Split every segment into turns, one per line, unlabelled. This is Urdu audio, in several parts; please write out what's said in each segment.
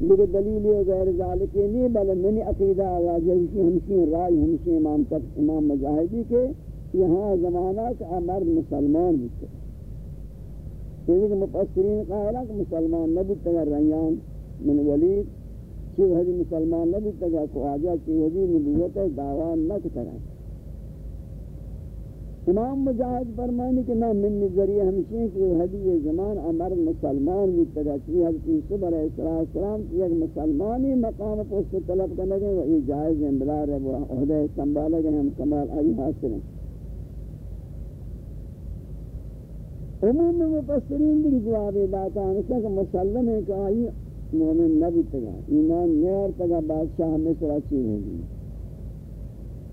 لیکن دلیل یہ غیر ذالک نہیں بل منی عقیدہ واجہ ہمشی رائے ہمشی امام تک، امام مجاہدی کے یہاں زمانہ کا مرد مسلمان ہوتے کہ مفسرین قائلہ کہ مسلمان نبی تگر ریان من ولید چی وحدی مسلمان نبی تگر کو آجا چی وحدی نبوت دعوان نہ کریں۔ امام مجاہد فرمانی کہ نہ من نظریہ ہمشہ کہ وحدی زمان امر مسلمان بھی تگر حضرت یوسف علیہ السلام کی ایک مسلمانی مقام پوست طلب کرنے گئے وہ یہ جائز ہیں، بلا رہے وہ عہدہ سنبھالے گئے ہم کمال آئی حاصل ہیں۔ عموم مفسرین بھی جواب داتا ہے کہ مسلم ہے کہ آئی مومن نبی تگا، ایمان نیار تگا، بادشاہ مصر اچھی ہوگی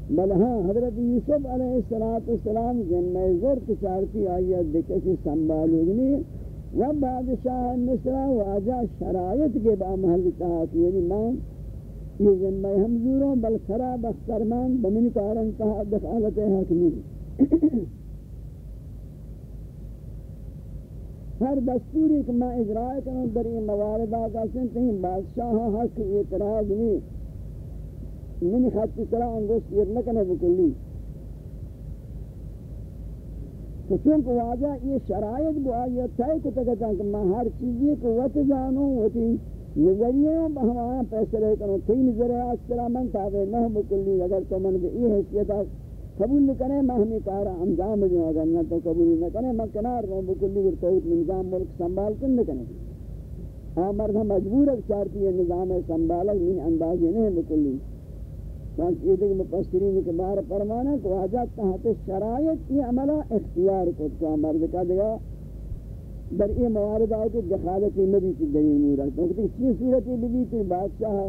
بل ہاں حضرت یوسف علیہ السلام جنہ زرت چارتی آئیت دکسی سنبھالوگنی و بادشاہ مصر واجہ شرائط کے با محل تحاک یعنی مان یہ ذمہ ہمزوروں بل خراب اخترمان بمن کارن کہا دخالت حکمی ہر دستوری کہ میں اجراء کروں در این موارد آگا سنتے ہیں، بادشاہ حق اعتراض نہیں۔ منی خط طرح انگوشت یہ نکنے بکلی تو چونکہ واجہ یہ شرائط کو آئیے تائے کو تکتا کہ میں ہر چیزی کو وقت جانوں ہوتی نظریے ہوں ہمارا پیسرے کروں تھی نظریہ اس طرح من تابع نہ بکلی اگر تو من کے یہ حیثیت قبول نہ کرے میں ہمیں کارا انجام دیں اگر نہ تو قبول نہ کرے میں کنار رہوں بکلی گر توحید نظام ملک سنبھال کن نہ کریں۔ ہاں مرد ہم مجبور ہے، چارتی ہے، نظام سنبھالا من اندازی نہیں بکلی چانچہ یہ دیکھ مپسرین کے بار پرمانا تو آجا تحت شرائط یہ عملہ اختیار کو تو مرد کا دیا در یہ موارد آئے کہ دخالتی نبی کی دلیل مورا تو چیز صورتی بھی تھی بادشاہ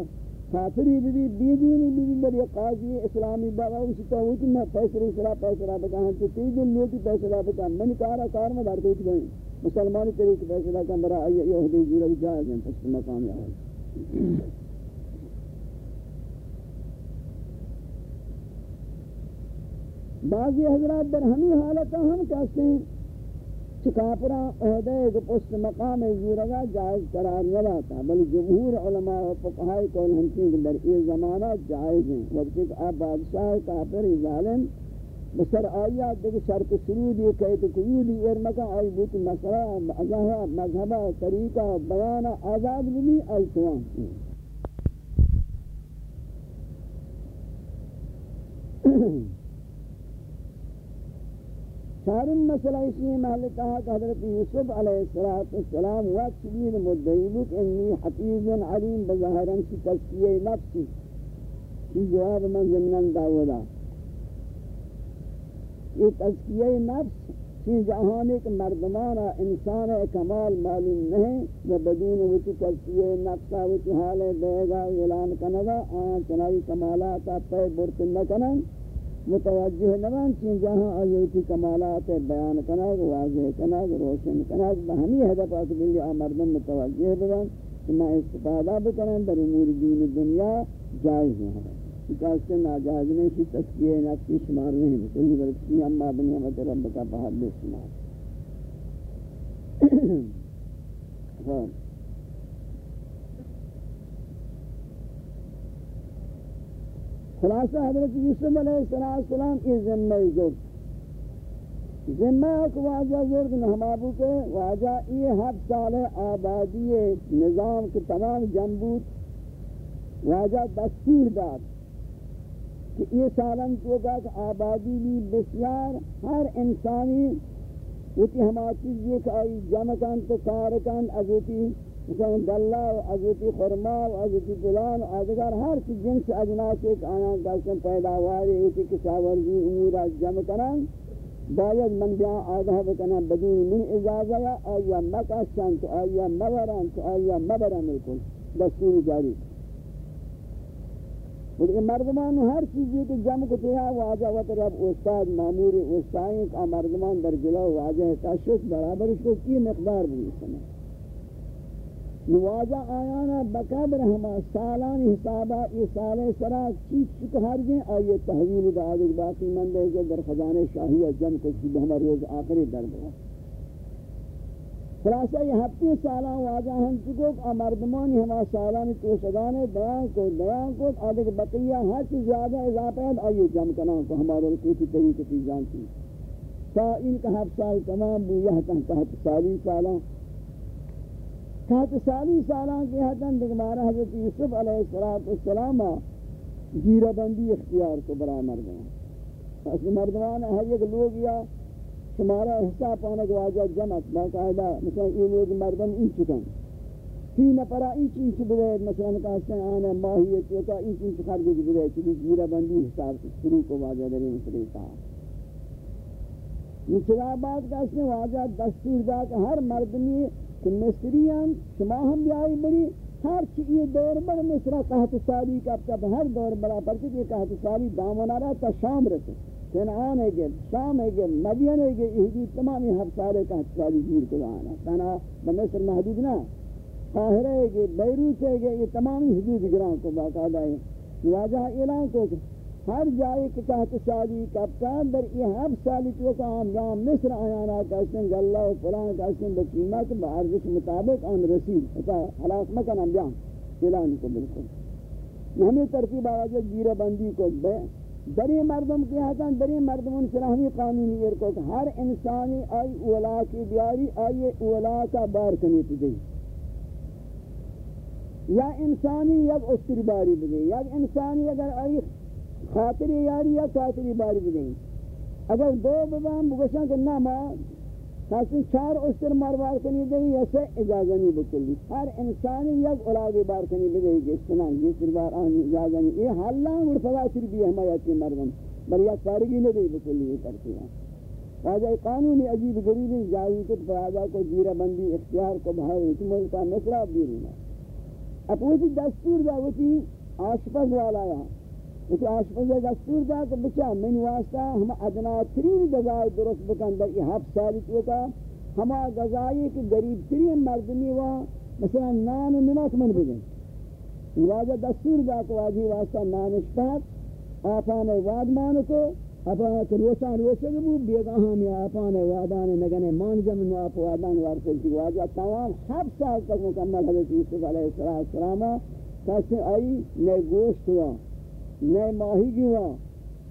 کافری بھی بی دینی بھی بڑی قاضی اسلامی بابا اسی تو وہ کہ میں فیصلہ اسرا فیصلہ بتا ہوں تو تین دن لوٹی فیصلہ بتا میں نے کہا کار میں دار کوئی نہیں مسلمانی طریقے فیصلہ کا میرا یہ ہدی جورا جائز ہے اس مقام ہے بعضی حضرات در ہمی حالت ہم کہتے ہیں کافرہ عہدے کو پست مقام زورگا جائز قرار نہ بل جمہور علماء و فقہائی کول ہمچین کہ در یہ زمانہ جائز ہیں وقت کہ آپ بادشاہ کافر ظالم بسر آیات دیکھ شرط سرود یہ کہتے قیودی ارمکا آئی بوتی مسئلہ مذہبہ مذہبہ طریقہ بیانہ آزاد بھی آئی توان Mm-hmm. چارم مسئلہ اسی محل کہا کہ حضرت یوسف علیہ السلام وقت شدید مدعی بک انی حفیظ علیم بظاہران کی تذکیہ نفسی. کی جواب من زمنان داودا یہ تذکیہ نفس کی جہان ایک مردمان انسان کمال معلوم نہیں و بدون وچی تذکیہ نفسا وچی حال دے گا اعلان کنگا، آن چنائی کمالاتا پہ برکن نکنن. متوجہ نمان چین جہاں آیوتی کمالات بیان کناگ، واضح کناگ، روشن کناگ بہمی حدف آس بلی آمردن متوجہ بگن کہ میں استفادہ بکنن در امور دین دنیا جائز ہیں اس سے ناجائز نہیں سی تسکیہ نفسی شمار نہیں بکلی برکسی اما بنیامت رب کا بہت بے شمار ہاں۔ خلاصہ حضرت یوسف علیہ السلام کی ذمہ زرد ذمہ ایک واجہ زرد نحمابو کے واجہ یہ ہر سال آبادی نظام کے تمام جنبوت واجہ دستور داد کہ یہ سالن کو کہ آبادی بھی بسیار ہر انسانی ہوتی ہما چیز یہ کہ آئی جمع کن تو کارکن ازوتی اچھا، مثلا دلہ و عزیتی خرما و عزیتی دلان و ادگر ہر چیز، جنس، اجناس، ایک آیان کلسن پیداواری ہوتی کساورزی امورا جمع کنن. باید من بیان آدھا بکنن بدون من اجازہ یا آیا مکشن، تو آیا مبرن، تو آیا مبرن ملکن دستور جاری. لیکن مردمان ہر چیزی کہ جمع کو تیا واجہ وقت رب استاد معمور استائیں کا مردمان در جلو واجہ تشک برابر اس کو کی مقدار بھی سمجھ نواجہ آیانا بقبر ہما سالان حسابہ یہ سال سرا چیز چکہ ہر جیں آئیے تحویل دا آدھر باقی مندے کے در خزانے شاہیہ جم کو چیز ہمارے روز آخری در گیا خلاصہ یہ ہفتی سالان واجہ ہم چکو کہ مردمانی ہما سالانی تو شدانے بیان کو بیان کو آدھے بقیہ ہر چیز زیادہ اضافہ ہے، آئیے جم کنان کو ہمارے رکوتی طریقے کی جانتی۔ تا ان کا ہفت سال تمام بو، یہ تحت سالی سالان۔ تحت سالی سالان کی حتن دیکھ حضرت یوسف علیہ السلام جیرہ بندی اختیار کو برای مردمان اس مردمان ہے ایک لوگ یا شمارا حساب پانا کو آجا جمعت باقاعدہ مثلا یہ لوگ مردم این چکن۔ تی نپرا این چیز بدے مثلا کہاستے ہیں آنا ماہیت چوکا این چیز خرگز بدے چلی جیرہ بندی حساب شروع کو واجہ در مسئلہ کہا یہ چرا بات کہاستے ہیں، واجہ دستور دا کہ ہر مردمی کہ مصریان شما ہم بیائی بری، ہر چیز یہ دور بڑا مصرہ قہت سالی کا اب ہر دور بڑا پرچہ یہ قہت سالی دامنا رہا تا شام رسے۔ کنعان ہے گئے شام ہے گئے مدین ہے گئے یہ تمامی ہر سارے کا ساری دیر کو آنا۔ تنا بمصر محدود نہ قاہرہ ہے گئے بیروت ہے گئے یہ تمامی حدود گران کو باقاعدہ ہے۔ واجہ اعلان کو کہ ہر جائے کہ تحت شادی کپتان در یہ ہر سالی تو کا ہم جہاں مصر آیانا کہستن گلہ و فلان کہستن بقیمت بارزش مطابق آن رسید۔ اچھا، اتا حلاق مکن ہم جہاں اعلان کو بالکل۔ ہمیں ترتیب آواجہ جیرہ بندی کو بے۔ دری مردم کی حسن، دری مردمون سراہمی قانونی ارکو کہ ہر انسانی آئی اولا کی بیاری، آئی اولا کا بار کنی تجھے یا انسانی یک استری باری بدے یا انسانی اگر آئی خاطری یاری یا خاطری باری بدے اگر دو ببام بگشن کہ نہ ماں کسی چار اشتر مروار کنی دیں یا سے اجازہ نہیں بکلی. ہر انسانی یک اولادی بار کنی بدے گی استنان جیسر بار آنی اجازہ نہیں یہ حالان اور فلاسر بھی ہمیں یکی مردم. بر یک فارگی نہیں دیں بکلی یہ کرتی ہیں واجہ قانونی عجیب غریبی جاہی کت فرادہ کو جیرہ بندی اختیار کو بہر ہوتی ملکہ مصرہ بیرون ہے. اب دستور دا وہ آشپز والا ہے. کہ آشپز دستور دا کہ بچا من واسطہ ہم ادنا ترین غذائی درست بکن در یہ ہفت سالی تو کا ہما غذائی کہ غریب ترین مردمی وا مثلا نان و نمک من بدن. واجہ دستور دا کہ واجی واسطہ نانشتات آپان واد مانو کو اپا کہ روشان روشن بو. بیگا ہم یا اپانے وادان نگنے مان جمن آپ وادان وارسل کی واجہ تمام ہفت سال تک مکمل حضرت یوسف علیہ السلام کسی آئی نئے گوشت ہوا نئے ماہی گوا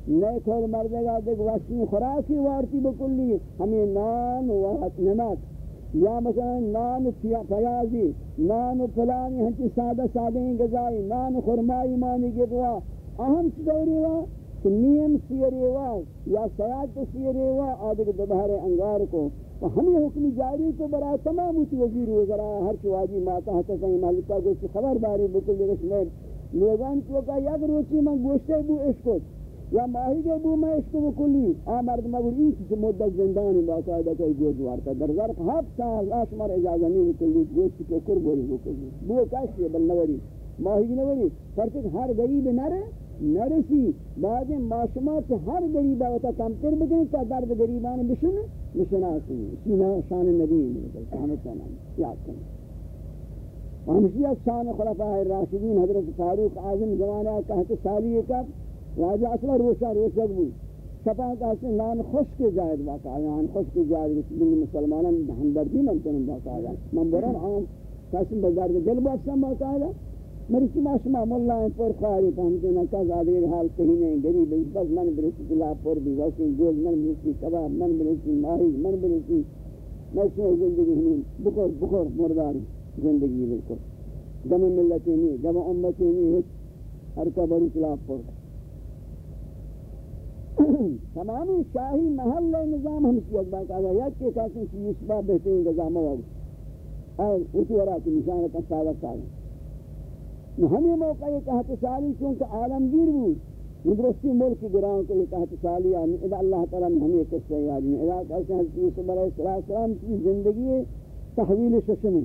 نئے کھول مردے گا دیکھ وشنی خوراکی وارتی بکلی، ہمیں نان و نمک یا مثلا نان پیازی، نان فلانی ہنچی سادہ سادہ غذائی، نان خرمائی مانی گدوا اہم چدوری وا؟ کہ نیم سیری وا، یا سیاد سیری وا، آدھے دوبہر انگار کو۔ ہمیں حکم جاری تو برای تمام اسی وزیر وزراء، ہر چواجی ماتا حتی کہیں مالکہ کو اس خبرداری بکل دیکھ میں لوگان تو کا یک روچی من گوشتے بو اشکت یا ماہی کے بو میں اشکو بکلی آمرد مگر این چیز مدت زندانی باقاعدہ کوئی گوش وارتا در ظرف ہفت سال آشمار اجازہ نہیں بکلی گوشت کو کر بولی بکلی بو کاشی ہے بل نوری. ماہی کی نوری. فرچک ہر غریب نرے نرسی. بعد معاشمات ہر غریب ہوتا کمتر بکنی تا درد غریبان بشن بشناسی سینہ شان نبی نے کہا یاد کریں ہمشی شان خلفاء الراشدین حضرت فاروق اعظم زمانہ کہت سالی کا واجہ اصلا روشا روشک بھی شپا کہتے ہیں لان خوش کے جائد واقع لان خوش کے جائد دل مسلمانان ہمدردی منتن واقع من بران عام قسم بزرگ دل بافسا واقع مرسی ما شما مولا ہیں پر خواہی پہمتے ہیں کہ زادیر حال کہیں نہیں گریب ہے بس من برسی دلہ پر بھی ویسے گوز من برسی، کباب من برسی ماہی من برسی. میں سے زندگی ہمیں بکر بکر مرداری زندگی بالکل دم ملتی نہیں دم امتی نہیں ہر کا بڑی خلاف پر تمامی شاہی محل نظام ہم کی اکبر کہا یا کہ کہتے ہیں کہ یوسفہ بہترین نظام ہوا اور اسی ورہ کی نشان کا سابق سابق ہمیں موقع یہ کہتے سالی، چونکہ عالمگیر بود. مدرستی ملک گراؤں کو یہ کہتے سالی آنی اذا اللہ تعالیٰ نے ہمیں قصہ یاد نہیں. اذا کہتے ہیں کہ یوسف علیہ السلام کی زندگی تحویل ششم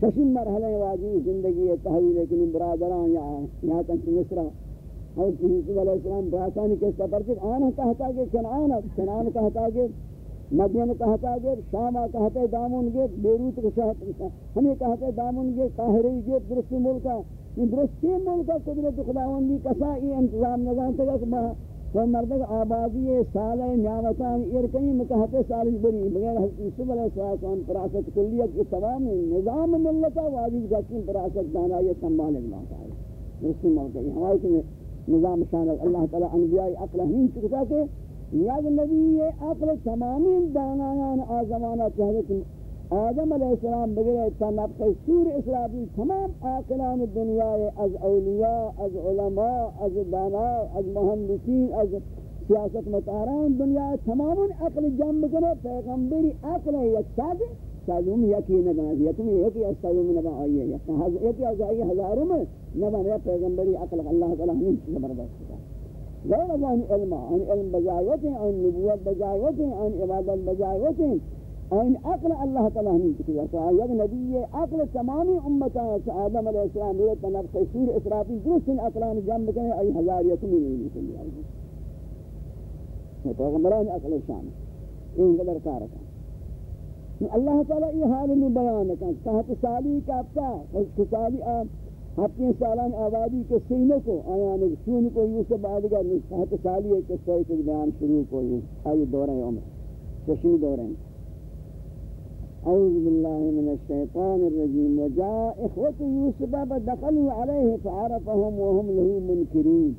ششم مرحلہ واجی زندگی تحویل لیکن برادران یا یہاں تک مصرہ حضرت یوسف علیہ السلام براسانی کے سفر سے آنا کہتا کہ کنعان کنعان کہتا کہ مدین کہتا کہ شام کہتا ہے دامن گے بیروت کے شہر ہمیں کہتا ہے دامن گے قاہرے گے درستی ملکا یہ درستی ملکا قدرت خداوندی کسا یہ انتظام نظام تک کہ کوئی مردگ آبادی سال نعمتان ارکنی مکہتے سال بری، بغیر حضرت یوسف علیہ السلام پراست کلیت یہ تمام نظام ملتا واجب جاکین پراست دانا یہ سنبھال اللہ تعالی رسول موقع یہ ہمارے کہ نظام شانت اللہ تعالی انبیاء عقل ہمیں چکتا کہ نیاز نبی یہ عقل تمامی دانایان آزمانہ چاہتے آدم علیہ السلام بغیر تنب سور اسرابی تمام آقلان دنیا از اولیاء، از علماء، از دانا، از محمدین از سیاست مطاران دنیا تمام عقل جمع کرے پیغمبری عقل یک ساد سادوم یکی نبا یکم یکی از استوم نبا آئیے، یکی از آئیے ہزاروں میں نبا یا پیغمبری عقل اللہ تعالی ہمیں زبردست کرتا غیر از ان علم ان علم بجائیت ہیں ان نبوت بجائیت ہیں ان عبادت بجائیت ہیں۔ این عقل الله تعالی ہمیں کی ہے تو یہ نبی عقل تمام امتاں سے آدم علیہ السلام نے تنب قصور اسرافی درست عقلان جمع کرے ای ہزاریت میں نہیں نکلی ہے پیغمبران عقل شان. این قدر کار کا اللہ تعالی یہ إيه حال میں بیان کا تحت سالی کا تا اس سالی آپ اپنی سالان آبادی کے سینے کو. آیا نے سین کو یوسف آدگار نے تحت سالی کے سوئے بیان شروع کو. یہ دورہ عمر. کشمی دورہ عمر أعوذ بالله من الشيطان الرجيم. وجاء إخوة يوسف فدخلوا عليه فعرفهم وهم له منكرين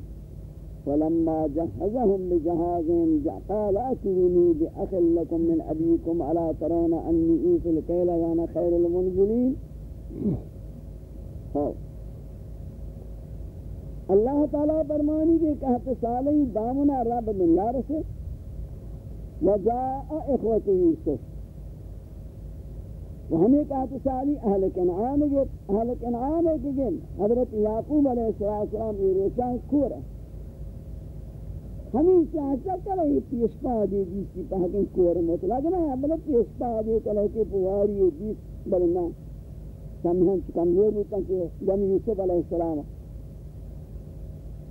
فلما جهزهم بجهازهم قال أتوني بأخ لكم من أبيكم. ألا ترون أني أوفي الكيل وأنا خير المنزلين؟ اللہ تعالیٰ فرمانی کے کہتے سالہی دامنا رب دنیا رسے. وجاء إخوة يوسف. و ہمیں کہتے سالی اہل کنعان گے اہل کنعان ہے کہ گن حضرت یعقوب علیہ السلام یہ روچان کھور ہے ہمیں چاہتا کرے یہ پیش پا دے جیس کی پہکن کھور مطلق نہ ہے بلد پیش پا دے کرے کہ پواری ہے جیس بلے بلنا سمہن کمزور ہوتا کہ جم یوسف علیہ السلام.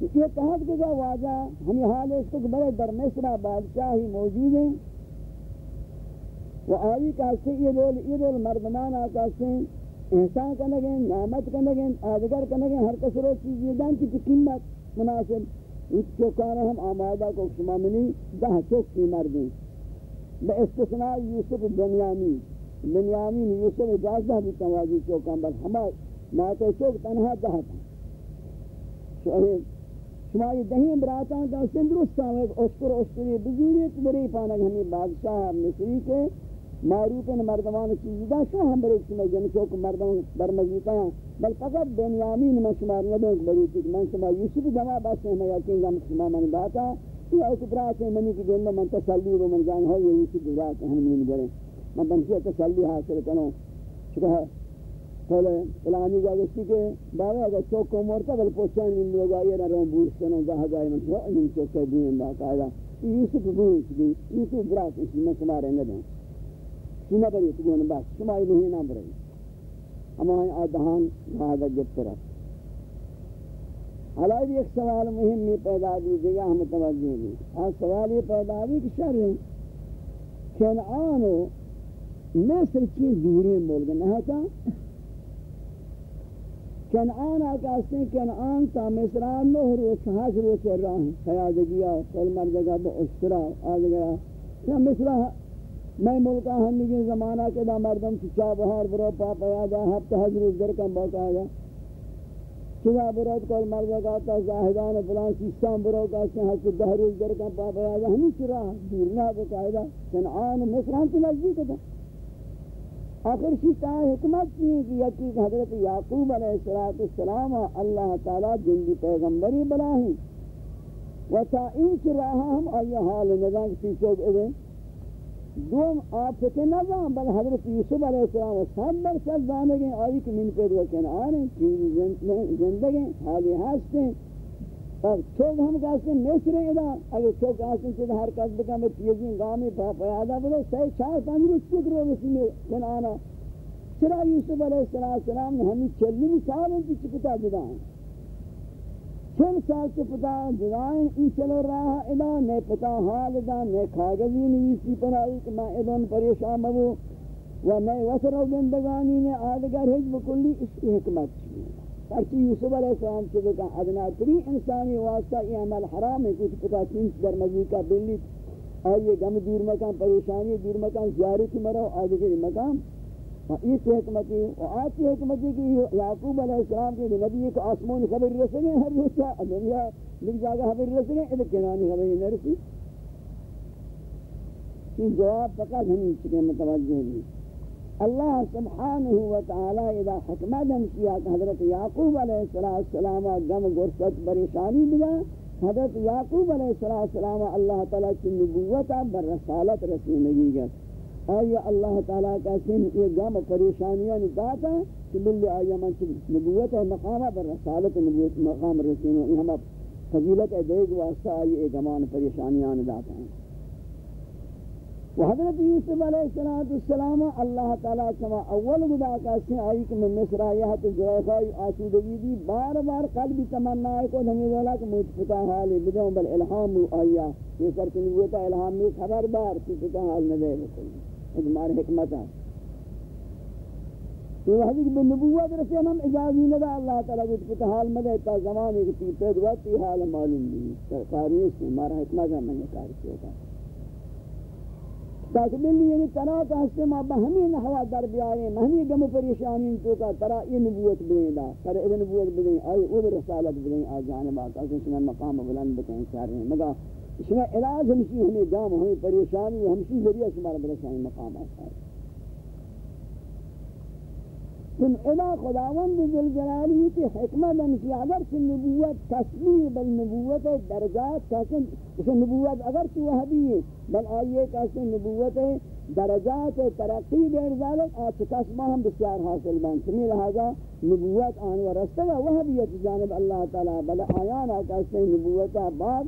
یہ کہت کہ جا واجہ ہمیں حال اس کو بڑے در مصرہ بادشاہی موجود ہیں و آئی کہتے یہ دول یہ دول مردمان آکاستے ہیں احسان کنگیں نعمت کنگیں آدگر کنگیں ہر کسرو چیز یہ دان کی قیمت مناسب، اس چوکانا ہم آمادہ کو شما منی، دہ چوک کی مردیں بے استثناء یوسف بنیامی بنیامی یوسف اجازہ بھی تنوازی چوکان بل ہمارے ناتے چوک تنہا دہ تھا۔ شما یہ دہیں براتان کا سندرست آئے اشکر اشکری بزوریت بری پانک ہمیں بادشاہ مصری کے معروف ان مردمان چیزی دا شو ہم بریک شما جن چوک مردمان برمزیتا ہیں، بل فقط بنیامین من شما ندونک بریک چیز من شما یوسف جمع بس میں یقین گم شما من باتا یہ اوک برات ہے منی کی جنہ من تسلی رو من جان ہو یہ یوسف برات ہم من گرے من بنسی تسلی حاصل کنو چکہ ہے پہلے پلانی گا گشتی کے باوے اگر چوک کو مورتا بل پوچھان من لوگا یہ نہ رہوں بوش کنو جہاں جائے من شما ان چوک کے دین باقاعدہ یوسف بوش دی یوسف برات اس میں شما رہنے دیں سینہ بری تو گونے بس شما یہ نہیں نہ برئی اما ہی آدھان بہادر جب طرف حالائی ایک سوال مہمی پیدا دی دیگا ہم توجہ دی آج سوال یہ پیدا دی کہ شر ہے کنعانو مصر چیز دوری ملک نہ تھا کنعان آکا ہیں کنعان تا مصران نو روچ حاج روچ راہ حیادگیا کل مردگا با اسرا آدھگا مصرہ میں ملکہ ہنگی زمانہ کے دا مردم چچا بہار برو پاپا یادا ہفتہ حضر در کم باقا آیا۔ چلا برو کل مرد کاتا زاہدان فلان سیستان برو کاتا حضر دہ روز در کم پاپا یادا ہمیں چرا دورنا بقاعدہ سنعان مصران تو نزدیک تھا۔ آخر شیطا حکمت کی ہے کہ یکی حضرت یعقوب علیہ السلام اللہ تعالی جنگی پیغمبری بلا بلاہی۔ و تا این چی راہا ہم آئی حال نظام کی چوک ادھیں دوم آپ نظام، بل حضرت یوسف علیہ السلام سب بر سب جانے گئے آئی کہ من پیدا کن آنے چیزی زندگی حالی ہستے اور چوک ہم کہتے ہیں مصر ادا اگر چوک کہتے ہیں ہر کس بکا میں چیزیں گامی پا پیادا بلے سی چار پانچ روز چک رو بسی میں کن آنا چرا یوسف علیہ السلام نے ہمیں چلی سال ان کی چکتا جدا ہیں چند سال سے پتا جگائیں این چلو راہ ادا نئے پتا حال ادا نئے کاغذی نویسی پنائی کہ میں ادن پریشان مبو و نئے وسر و گندگانی نے آدگر حج بکلی اس کی حکمت چیئے پرچی یوسف علیہ السلام سے کہا ادنا تری انسانی واسطہ یہ عمل حرام ہے کچھ پتا چین در مزی کا بلی آئیے غم دور مکان، پریشانی دور مکان، زیارت مرو آدھے مکان. اس حکمتی، و آتی حکمتی کی یعقوب علیہ السلام کے نبی کو آسمون خبر رسنے ہر روچہ دنیا لکھ جاگا خبر رسنے ادھر کنانی خبر نرسی. یہ جواب فقط ہمیں چکے متوجہ بھی اللہ سبحانہ وتعالی اذا حکمہ حکمت کیا کہ حضرت یعقوب علیہ السلام غم غرفت پریشانی بلا حضرت یعقوب علیہ السلام اللہ تعالی کی نبوت بر رسالت رسولگی گئے آیا اللہ تعالی کا سن یہ غم پریشانیاں داتا کہ بلی آیا من نبوت مقام بر رسالت نبوت، مقام رسولگی ہم فضیلت دیگ واسطہ آئی ایک امان پریشانیاں داتا ہیں۔ حضرت یوسف علیہ السلام، اللہ تعالیٰ کما اول گدا کا سے آئی کہ میں مصر آیا تو جوفائی آسودگی دی، بار بار قلبی تمنا ہے کو دھنگی دولا کہ مجھ پتا حالی بدوں بل الہام آیا۔ یہ سر کی نبوتا الہام میں خبر بار کی پتا حال نہ دے بکلی ادمار حکمت ہے۔ تو وہ حضرت بنبوت رسے ہم اجازی ندا اللہ تعالیٰ کو پتا حال مدے، تا زمانے کی تیپید وقت حال معلوم دی قاریس میں مارا، حکمت ہے، میں نے کار کیا تھا۔ تاکہ ملی یعنی ترا کا ہستے ما بہمی نحوہ در بیائیں مہمی گم پریشانی تو کا ترا یہ نبوت بلیں دا، ترا یہ نبوت بلیں آئی او رسالت بلیں آ جانب آتا کہ اس میں مقام بلند بکیں چاہ رہے ہیں مگا اس میں علاج ہمشی ہمیں گام ہمیں پریشانی ہمشی ذریعہ شمار برسائیں مقام آتا ہے۔ تم ادا خداوند ذل جلالی کی حکمت انکی اگر چی نبوت تصویر بل نبوت درجات کہتے ہیں نبوت اگر چی وحبی ہے، بل آئیے کہتے ہیں نبوت درجات ترقی دیر ذالک آج قسمہ ہم بسیار حاصل بان سمی لہذا نبوت آن و رستہ وحبیت جانب اللہ تعالی، بل آیانا کہتے ہیں نبوت بعد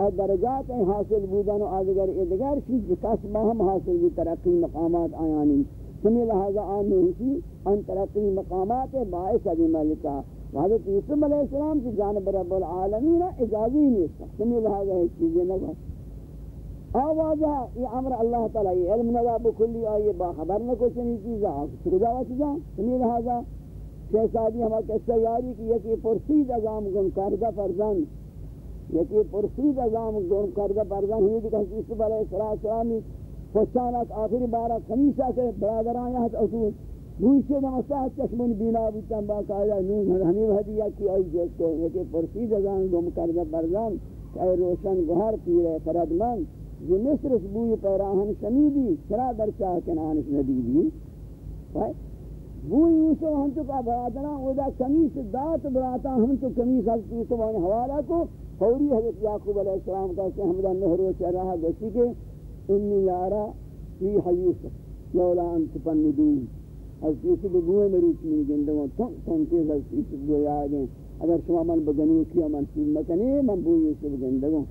اور درجات حاصل بودن و آدگر ادگر چیز قسمہ ہم حاصل بھی ترقی مقامات آیانی. سمی لہذا آن نہیں ان ترقی مقامات باعث ابھی ملکا حضرت یوسف علیہ السلام کی جانب رب العالمین اجازی نہیں اس سمی لہذا ایک چیزیں نگا آوازہ یہ عمر اللہ تعالی یہ علم نگا بکلی آئیے باخبر نہ کچھ نہیں چیزا. خدا وا چیزا سمی لہذا شہزادی ہمارا قصہ یاری کی یکی پرسید ازام گن کردہ فرزند یکی پرسید ازام گن کردہ فرزند ہوئی دیکھا کہ یوسف علیہ السلام فشانت آخری بارا کمیسا کے برادران یہاں اصول روی سے نمستہ چشمون بینا بیتن باقاعدہ نون ہمیں حدیعہ کی آئی جس کو یہ کہ پرسید ازان گم کردہ برزان کہ اے روشن گوھر پیرے فردمن جو مصر اس بوئی پیراہن شمیدی چرا در چاہ کنانش ندیدی؟ بوئی یوسف ہم تو کا برادران او دا کمیس دات براتا ہم تو کمیس حضرت یوسف آنے حوالہ کو. فوری حضرت یعقوب علیہ السلام کا کہ حمدہ نہرو سے رہا گسی کے انی یارا فی حیوسف لولا انت پندون از یوسف گوئے مریچ میں گندگوں تن تن کے از یوسف گوئے آگئے اگر شما من بگنو کیا من سین مکنے، من بو یوسف گندگوں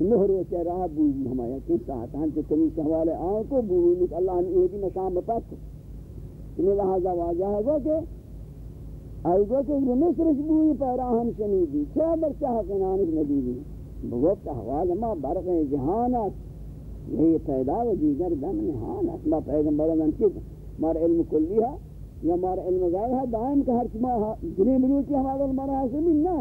نہر و چہ رہا بو ہمایا۔ کن ساعت ہاں ہم تو کمی سے حوالے آن کو بو اللہ نے ایدی مشام بپت انہیں لہذا واجہ ہے کہ آئی گو کہ یہ مصرش بوئی پیرا ہم شنیدی چہ بر چاہ کنانش ندیدی؟ بگوکتا حوالے ما برق جہانات، یہ پیدا و دیگر دم نہان اسما پیغمبران انچیز مار علم کلی ہے یا مار علم غیر ہے دائم کہ ہر چما جنہیں ملوٹی ہمارا علم حاصل نہیں نا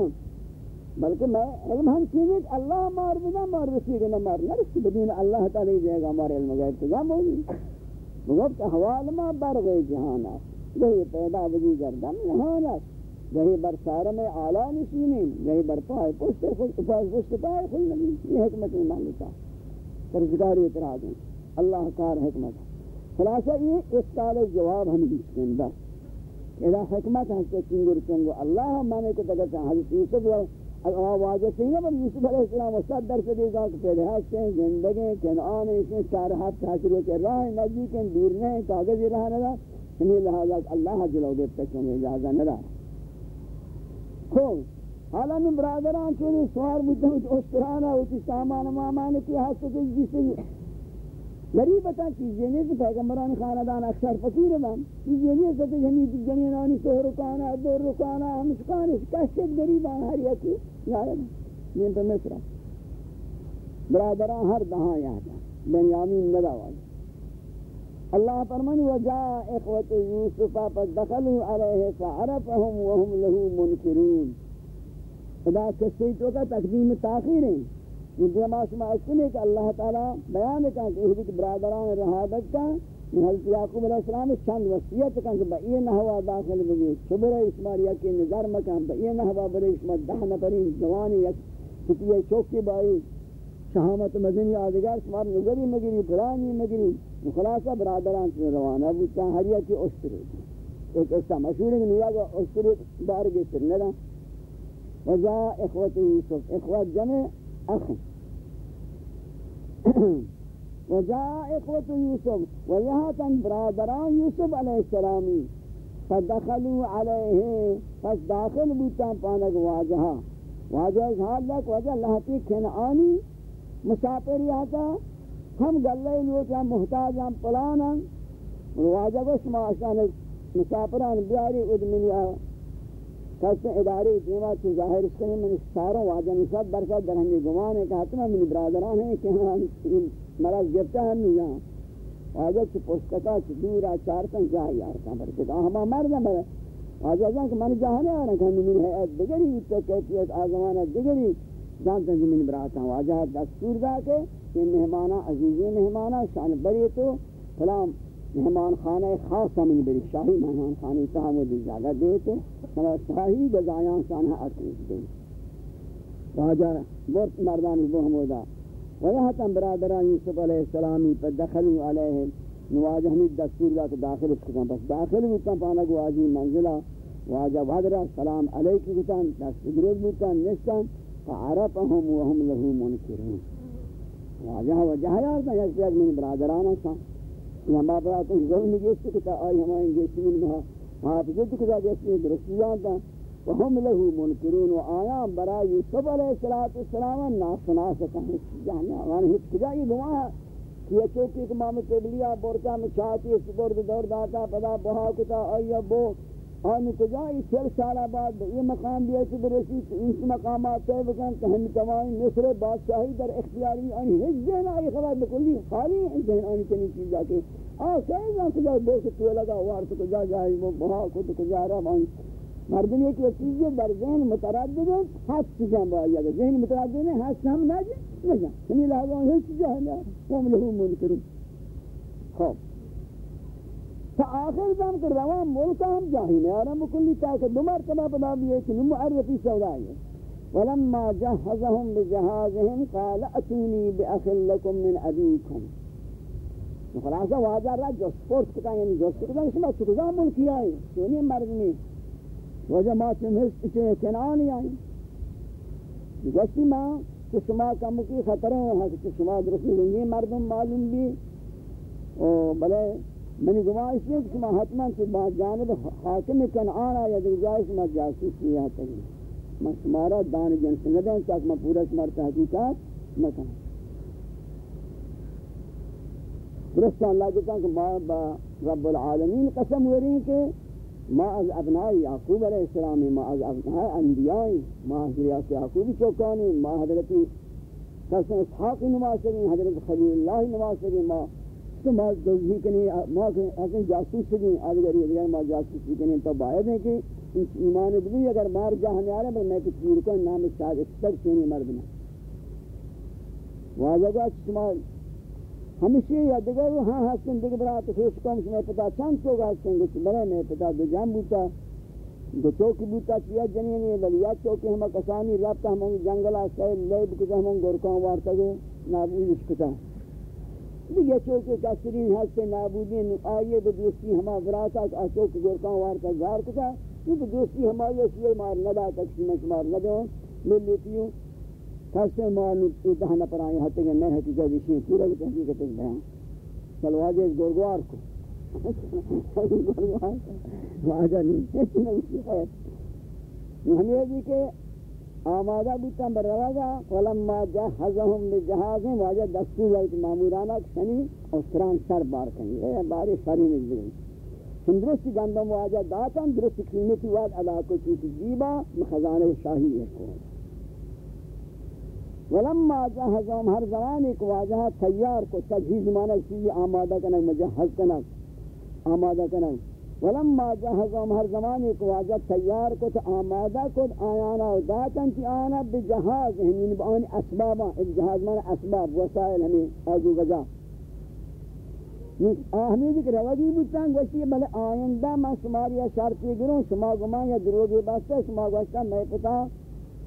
بلکہ میں علم ہم چیزیں کہ اللہ مار بنا مار رسی گنا مار نرسی بدین اللہ تعالی جائے گا مار علم غیر تو جام ہوگی بگوت حوال ما بر گئی جہانات یہی پیدا و دیگر دم نہانات یہی بر سار میں اعلیٰ نشینین یہی بر پائے پشت پشت پشت پائے خوش نبی، یہ حکمت ایمان لیتا۔ پرزگاری اعتراض ہیں اللہ کار حکمت۔ خلاصہ یہ، اس سال جواب ہم دیکھیں بس۔ اذا حکمت ہے کہ چنگر چنگو۔ اللہ مانے کو تکتا ہے حضرت یوسف اور واجہ سنگا پر یوسف علیہ السلام وسط در سے دیکھا کہ پہلے ہاتھ ہیں زندگی کنعان اس میں چار ہاتھ حاصل ہو کے راہ نزدیک ہیں، دور نہیں کاغذ رہا نہ رہا ہمیں لہذا اللہ جلو دے تک ہمیں اجازہ نہ رہا خوب حالا من برادران چونی سوار بودتا ہوئی اشترانا ہوتی سامان مامان کی حصہ کے جسے غریبتا چیزیں نہیں کہ پیغمبران خاندان اکثر فقیر بان چیزیں نہیں کہ جنید جنینانی سو رکانا دور رکانا ہمشکانا کشت غریبان ہر یکی یارم یہ پر مصرہ برادران ہر دہاں یہاں بنیامین نداواز اللہ فرمان وجا اخوت یوسف فدخلوا علیہ فعرفهم وهم له منکرون ادا کسی تو کا تقدیم تاخیر ہے۔ یہ دیما شما اسنے کہ اللہ تعالی بیان کہا کہ ایک برادران رہادت کا حضرت یعقوب علیہ السلام چند وصیت کہا کہ بئی نحوا داخل بھی صبر اسماعیل کے نظر مکان بئی نحوا برے اسمہ دہ نفرین جوانی یک کتیہ چوکی بائی شہامت مدنی آدھگار شمار نظری مگری، پرانی مگری. خلاصہ برادران سے روانہ بودتا ہریا کی اشتری. ایک ایسا مشہور ہے نیا گا اشتری دار گے سر ندا وجا اخوت یوسف. اخوت جمع اخ. وجا اخوت یوسف. و یہاں برادران یوسف علیہ السلامی. فدخلوا علیہ پس داخل بودتا پانک واجہا واجہ اس حال لک وجہ لہتی کھنعانی مسافر یہاں تا، ہم گلے لوٹا محتاج ہم پلانا واجب شما آشان مسافران بیاری ادمنیا کسی اداری دیما تو ظاہر اس کنی من ساروں واجہ نشد برکت در ہمی گوانے کہ حتما من برادران ہیں کہ ہاں، ہم مرض گرتا ہے نہیں یہاں واجہ چھ پوشکتا چھ دورا چارتن جاہی آرکا برکت ہما مرد مرد واجہ جان کہ من جاہنے آرہا کہ ہمی من حیات دگری تو کیفیت آزمانہ دگری جانتا کہ من براتا واجہ دستور دا کے کہ مہمانا عزیزی مہمانا شان بری تو فلام مہمان خانہ خاص من بری، شاہی مہمان خانی تاہم دی جاگہ دے تو شاہی بزایان شانہ ہاں اکریز دے۔ راجہ بورت مردان بو حمودا ویہتا برادران یوسف علیہ السلامی پر دخلوا علیہ نواجہ ہمیں دستور دا کہ داخل اس کتن بس داخل بوتا پانا گو آجی منزلہ۔ واجہ وادرہ، سلام علیکی کتن دست دروز بوتا نشتن فعرفهم وهم له منکرون. واجہ وجہ یار تا یک پیاز من برادران سا یہ ہم باپ رات زون میں گیس کتا، آئی ہمائیں گیس من مہا حافظت کتا گیس من درستیان تا وهم له منکرون و آیا برای یوسف علیہ السلام ناسنا سکا یعنی آوان ہیچ کجا یہ گواہ یہ چوکی کہ مام بورتا میں چاہتی اس بورد دور داتا پدا بہا کتا آئی ابو آن کجائی چل سالہ بعد یہ مقام بھی ایسے برسی اس مقامات تے بکن کہ ہم تمام مصر بادشاہی در اختیاری آنی ہج ذہن آئی خبر بکلی، خالی ذہن آنی چنی چیز آکے آہ کہیں جان کجائی بوک تو لگا، وار تو کجا جائی، وہ بہا کو تو کجا رہا مانی مردمی ایک چیزیں در ذہن متردد ہے ہیں حس جان بائی اگر ذہن متردد ہیں حس ہم نہ جائیں نہ جائیں۔ ہمیں لہذا ہیچ جانا، ہم لہو منکرون۔ خوب تا آخر دم کر روان ملکا ہم جاہی آرام بکلی تاکہ دو مرتبہ پدا بھی ہے کہ نمو عرفی سودائی ہے۔ ولما جہزهم بجہازهم قال اتونی بأخل لکم من ابیکم۔ خلاصہ واجہ رہا جو سپورٹ کتا یعنی جو سپورٹ کتا یعنی شما چکزا ملکی آئی، چونی مردمی۔ وجہ ما چمہست اچھے کنانی آئی۔ جسی ماں کہ شما کمکی خطریں ہیں کہ شما درسل یہ مردم معلوم بھی۔ بلے منی گواہش نہیں کہ میں حتما کہ با جانب حاکم کنعان آیا دیکھ جائے کہ میں جاسوس کیا تھی میں شمارا دان جنس ندیں تاکہ میں پورا شمار تحقیقات نہ کروں درست اللہ کہتا کہ ما با رب العالمین قسم ورین کہ ما از ابنائی یعقوب علیہ السلام، ما از ابنائی انبیائی ما حضرت یعقوب چوکانی ما حضرت قسم اسحاقی نماسرین حضرت خلیل اللہ نماسرین ما تو ما دوزی کنی ما اصلا جاسوس سگیں آدھگر یہ دیگر ما جاسوس کنی تو باید ہے کہ ایمان بھی اگر مار جاہنے آ رہے میں کچھ پور کن نام شاید اکتر سونی مرد میں؟ واضح گا شما ہمیشہ یا دیگر ہاں, ہاں، ہستن دیگر برات خوش کم شما پتا، چند چوک ہستن گوش برے میں پتا، دو جام بوتا، دو چوکی بوتا، چیا جنینی ولی یا چوکی ہما کسانی رابطہ ہمیں جنگلہ سیل لیب کتا ہمیں گورکان وارتا گو نابویش کتا۔ دیگه چوک کسرین هست نابودین آئیے به دوستی ہما غراتا کہ چوک گورکان وارتا زار کتا یہ به دوستی ہما یہ شیئے مار ندا تکسی میں شمار ندوں ملیتیوں کسے مار اتحانا پر آئیں ہتے گئے میں حقیقت دیشیں پورا کی تحقیقت ایک بیان چلواجے اس گورگوار کو. گورگوار واجہ نہیں ہمیں یہ کہ آمادہ بودتا برواجا ولما جہزهم بجہازیں واجہ دستور وقت معمولانا کشنی اور سران سر بار کنی اے باری سری نزدگی ہم درستی گندم واجہ داتا درست قیمتی واد علاقہ چوتی جیبا مخزانہ شاہی ایک ولما جہزهم ہر زمان ایک واجہ تیار کو تجہیز مانا چیزی آمادہ کنک مجہز کنک آمادہ کنک ولما جہزهم ہر زمان ایک واجہ تیار کو تو آمادہ کو آیانا و داتن چی آنا بجہاز ہمین یعنی بآنی اسبابا ایک جہاز مانا اسباب، وسائل ہمیں آجو گزا یعنی آہمی جی ذکر روگی بودتاں گوشتی بلے آئندہ میں شماری شرطی گروں شما گمان یا دروگی بستا شما گوشتا میں پتا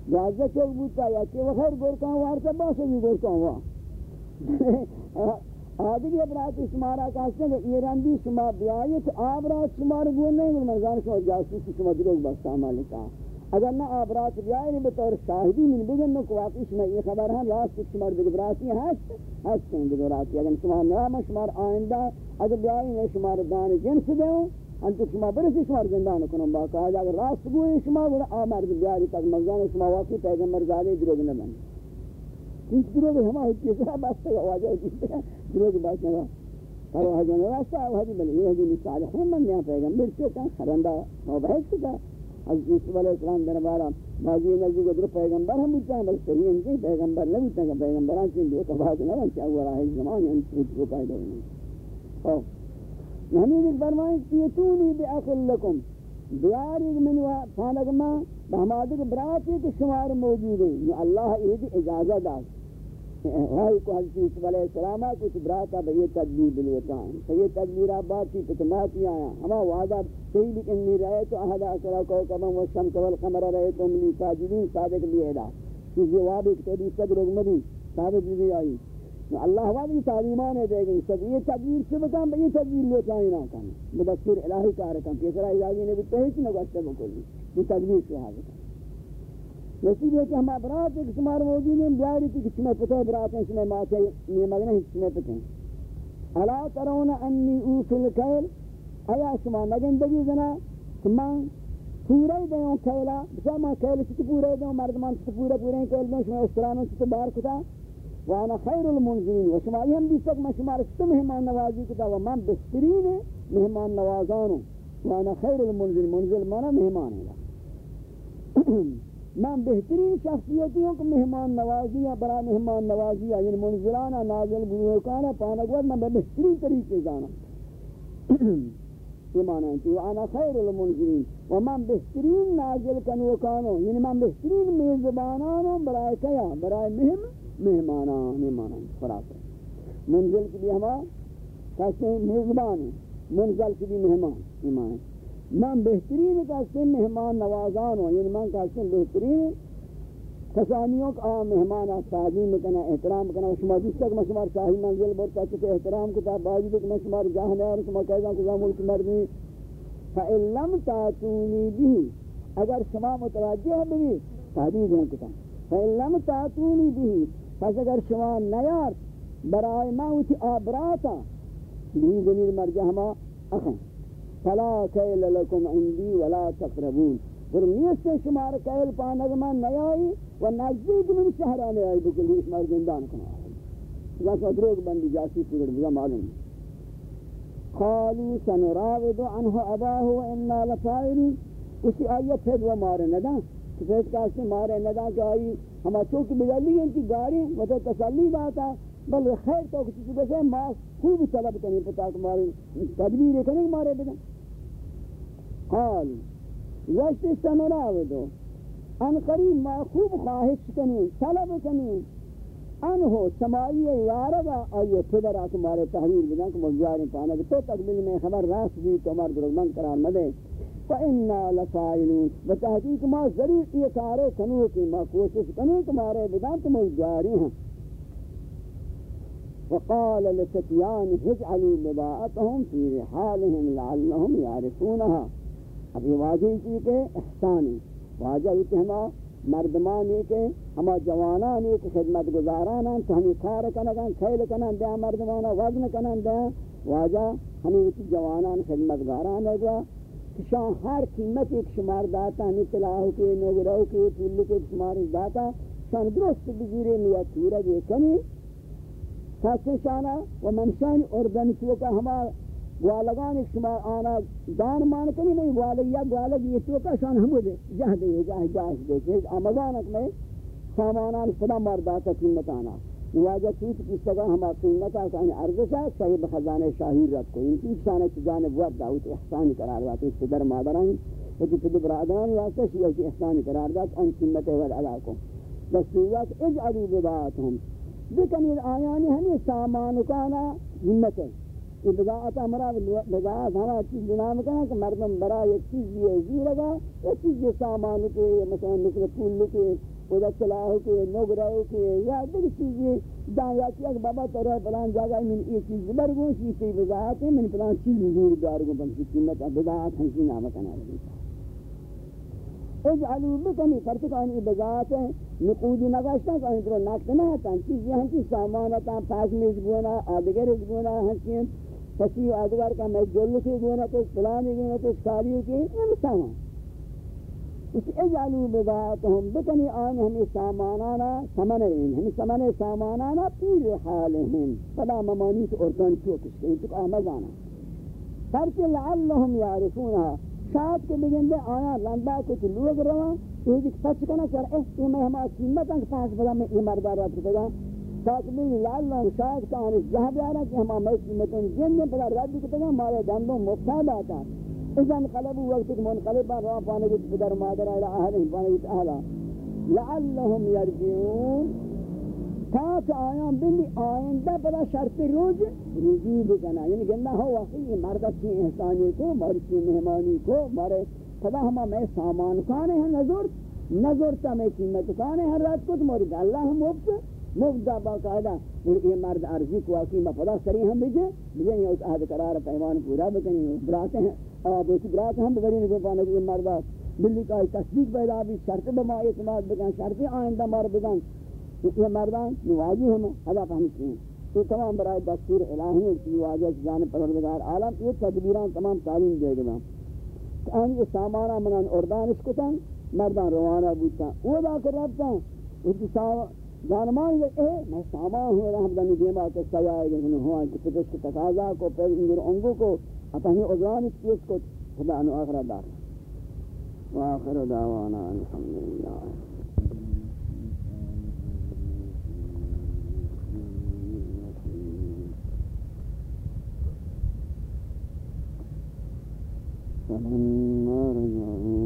واضح چوک بودتا یا کہ وہ خیر گورکان وارتا باسا بھی گورکان وار آدھگی ابرات شمارا کہتے ہیں کہ ایران بھی شما بیائی تو آبرات شمار گون نہیں گل مرزان شما جاسوسی شما دروگ بستا مالکا اگر نہ آبرات بیائی نہیں بطور شاہدی من بگن نو واقعی شما یہ خبر ہے راست شمار دگبراتی ہست ہست دگبراتی اگر شما نام شمار آئندہ اگر بیائی نہیں شمار دان جنس دیو انتو شما برسی شما زندان کنم با کہا جا اگر راست گوئی شما بڑا آمرد بیاری تک مزان شما واقعی پیغمبر زادے دروگ نبن کیونکہ دروگ ہما ہوتی ہے بس واجہ ہوتی ہے دروگ بات نگا پر وہ جانے راستہ ہے وحدی بلی یہ حدی صالح ہم من یہاں پیغمبر چکا خرندہ مبحث چکا حضرت یوسف علیہ السلام دربارہ بازی نزدی کو در پیغمبر ہم بودتا ہیں بل صحیح ان کے پیغمبر نہ بودتا کہ پیغمبران چین دو تباہت نہ رہن چاہو راہ زمان ان سوچ کو قائد ہونے ہمیں ایک فرمائیں کیتونی بی اخل لکم بیاری من فانک ما بہمادک براتی کے شمار موجود ہیں یہ اللہ عید اجازہ دا رائی کو حضرت یوسف علیہ السلام کچھ براتا بے یہ تدبیر بلوتان تو یہ تدبیر آباتی پتماتی آیا ہما وعدہ صحیح لیکن نہیں رہے تو اہدا اکرا کوکبا والشمس والقمر رہے تو منی ساجدین صادق لیے دا کہ جواب ایک تدبیر صدر مدی ثابت بھی آئی۔ اللہ والی تعلیمان دے گی سب یہ تدبیر سے بکام یہ تدبیر لے چاہیے نہ کام بدستور الہی کار کام تیسرا اجازی نے بھی تہیچ نہ بکلی۔ یہ تدبیر سے حاضر۔ نصیب ہے کہ ہم ابرات ایک شمار موجود ہیں، بیاری تھی کچھ میں پتہ برات ہیں شمیں ماتے یہ مگنہ ہی شمیں پتہ ہیں۔ الا ترون انی اوف الکیل؟ ایا شما نگندگی زنا؟ شما پورے دیوں کیلا؟ بسا ما کیل چھ پورے دیوں مردمان چھ پورے پورے کیل دیوں شما اسرانوں چھ بار کتا؟ وانا خیر المنزلین و شما یہ ہم بھی تک میں شما رشتہ مہمان نوازی کتا، و من بہترین مہمان نوازانوں۔ وانا خیر المنزل منزل مانا مہمان ہے۔ من بہترین شخصیتی ہوں کہ مہمان نوازی یا برا مہمان نوازی یا یعنی منزلانا نازل بروکانا پانکوات من بہترین طریقے جانا یہ معنی ہے کہ وانا خیر المنزلین و من بہترین نازل کنوکانوں یعنی من بہترین میزبانانوں، برای کیا برای مہم مہمانا مہمانا خراط ہے منزل کی بھی ہما کہتے ہیں میزبان، منزل کی بھی مہمان ایمان ہے. من بہترین کہتے ہیں مہمان نوازان ہوں یعنی من کہتے ہیں بہترین کسانیوں کا مہمان تعظیم کنا احترام کنا شما دوسرا کہ شمار شاہی منزل برتا چکے احترام کتا باجی کہ میں شمار اور شما کہتا ہوں کہ ملک مردی. فَإِن لَمْ تَعْتُونِي بِهِ، اگر شما متوجہ بھی تعدید ہیں کتا فَإِن لَمْ تَعْتُونِي بِهِ، پس اگر شما نیار برای ما اوچی آبراتا بھی دلیل مرجع ہما اخن. فلا کیل لکم عندی ولا تقربون. پر نیست شما کیل پانگ من نیائی و نزدیک من شہرہ نیائی بکلی اس مرگندان کنا جیسا دروگ بندی، جاسی پکڑ بزا معلوم. قالوا سنراود عنه اباه وانا لفاعلون کسی آیت پھر وہ مارے ندان؟ کہ پھر کاسے مارے ندان کہ آئی، ہما چوک بگلی ہیں کہ گاری و تو تسلی باتا. بل خیر تو کچھ بسے ما خوب طلب کنی پتا کہ مارے، تدبیر کنی مارے بدن. قال وشت سنراو دو ان قریب ما خوب خواہش کنی طلب کنی انہو سمائی یارگا آئیے پدر آکے مارے تحویر بدن کہ مجاری پانا کہ تو تک تقبیل میں خبر راست بھی تو مار درگمن قرار مدے فإنا لفاعلون. بتحقیق ما ضرور یہ کارے کنو کہ ما کوشش کنو کہ مارے بدان تو جاری ہیں وقال لفتيان اجعلوا بضاعتهم في رحالهم لعلهم يعرفونها اب یہ واضح کی کہ احسان واجہ کہ ہما مردمان یہ کہ ہما جوانان یہ کہ خدمت گزاران ہیں تو ہمیں کار کنگان کھیل کنن دیا مردمان وزن کنن دیا، واجہ ہمیں جوانان خدمت گزاران ہے شان ہر قیمت ایک شمار داتا نکلاہو کے نگرہو کے پلو کے شمار داتا شان درست بگیرے میا تورا جے کنی ساسے شانا و منشان اردن چوکا ہما گوالگان ایک شمار آنا دان مان کنی نہیں گوالگ یا گوالگ یہ چوکا شان ہمو دے، جہ دے، جہ جہ دے کہ آمدانک میں سامانان خدا مرداتا قیمتانا نواجہ چیز کس ہما قیمتا کہ یعنی ارزش ہے، صحیح بخزان شاہی رد کو۔ ان کی سانے کی جانب وقت دعوت احسان قرار داتا اس پدر مادران وقت پدر برادران واسطہ شیئر کی احسان قرار داتا ان قیمت ود علا کو۔ دستیوات اجعلو بباعتهم بکنید آیانی ہمیں سامان کانا ہمت ہے۔ یہ بضاعت ہمارا بضاعت ہمارا چیز بنام کہنا کہ مردم برا ایک چیز یہ زیر لگا ایک چیز یہ سامان کے مثلا مثل پول کے اودا چلاہ کے نوگراہ کے یا دیکھ چیز یہ دایا کیا کہ بابا ترہ پلان جاگا من یہ چیز برگوں چیز بضاعت ہے، من پلان چیز زور دارگوں بنسی قیمت بضاعت ہمشی نام کہنا لگتا اجعلو بکنی فرتکانی بذات نقودی نگاشتا کانی تو نقد نہ ہتن چیز یہ ہم کی ہنچی سامانتا پاس میز گونا آدگر از گونا ہنچی پسی آدگر کا میں جل کی گونا تو فلانی گونا تو کالیو کی ہم سامان اس اجعلو بذاتهم بکنی آن ہمی سامانانا سمنرین ہمی سمن سامانانا پیر حالهم فلا ممانیت اردن چوکش کہیں تو آمزانا فرق لعلهم یعرفونها شاید کہ بگن دے آیا لنبا کچھ لوگ رہا۔ یہ جی جک سچ کنا کر اے یہ میں ہمارا قیمت انک پاس بدا میں یہ مردار رات رکھا شاید بگن لاللہ شاید کہ آنے جہاں بیارا کہ ہمارا میں قیمت انک جن دن پدا رات رکھا ہمارے دندوں مفتاد آتا اذن قلبو وقت کہ منقلبا روا پانے کچھ پدر مادر آئلہ اہلیں پانے کچھ اہلا لعلهم يرجعون تاک آیان بلی آئندہ بلا شرط روز رجوع بکنا۔ یعنی کہ ہو واقعی مردہ کی احسانی کو مرچی مہمانی کو مارے پدا ہما میں سامان کانے ہیں، نظر نظر تا میں قیمت کانے ہیں، رات کو تمہاری اللہ ہم مفت مفت باقاعدہ یہ مرد عرضی کو واقعی میں سری ہم بجے بجے یہ اس عہد قرار پیمان پورا بکنی براتے ہیں آب اس برات ہم ببری نگو پانے کی مردہ بلی کا تصدیق پیدا بھی شرط بما اعتماد بکن، شرط آئندہ مار بکن یہ مردان نواجی ہم حدا فہمتے ہیں یہ تمام برائے دستور الہی ہے کہ نواجہ جانب پروردگار عالم. یہ تدبیران تمام تعلیم دے گا کہ ان یہ سامانا منان اردان اس کتا مردان روانہ بوتا وہ دا کر ربتا اس کی جانمان یہ اے میں سامان ہوں رحم دنی دیما کے سیائے گا انہوں ہوا کہ پتش کے تقاضا کو، پھر انگر انگو کو، اپنی ادران اس چیز کو، خدا انو آخر دار وآخر دعوانا، الحمدللہ۔ فلما رجعوا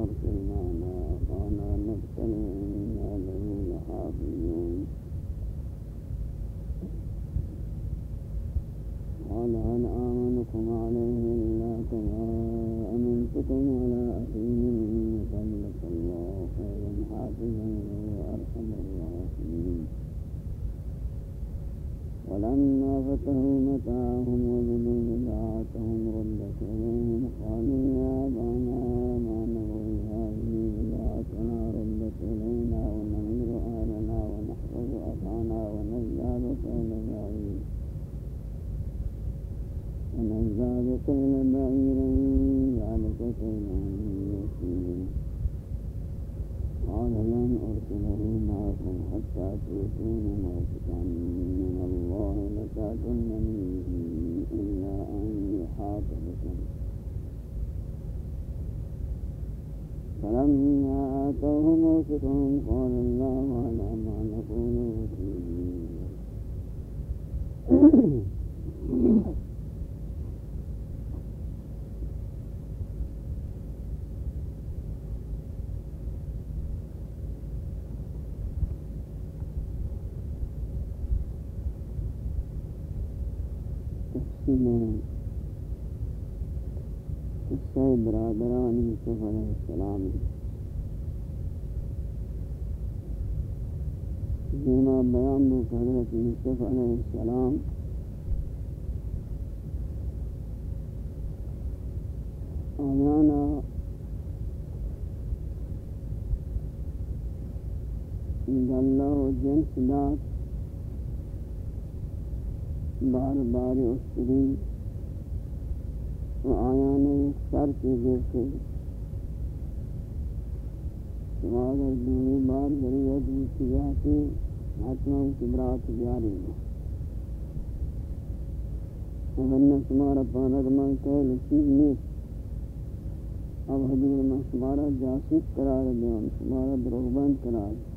فأرسل معنا له لحافظون قال هل آمنكم عليه إلا كما أمنتكم على أخيه من قبل الله خير حافظا وأرحم الراحمين ولما فتحوا متاعهم وجدوا بضاعتهم ردت إليهم قالوا يا إلينا ونمر أهلنا ونحفظ أخانا ونزداد كيل بعير ونزداد كيل بعير ذلك كيل يسير قال لن أرسله معكم حتى تؤتون موثقا من الله لتأتونني إلا أن يحاط فلما آتوه قال الله على ما نقول وكيل قصہ برادران یوسف علیہ السلام دیما بیان بو حضرت یوسف علیہ السلام آیانا اللہ جنس دات بار بار اسری و آیان ایک شرط دیکھے شما اگر دونی بار ضرورت بیتی جاتی حتما کبرات بیاری اگر نہ شما را پانک من کہل چیز نیست اب حضور میں شمارہ جاسوس قرار دیں شمارہ دروغبند قرار دیں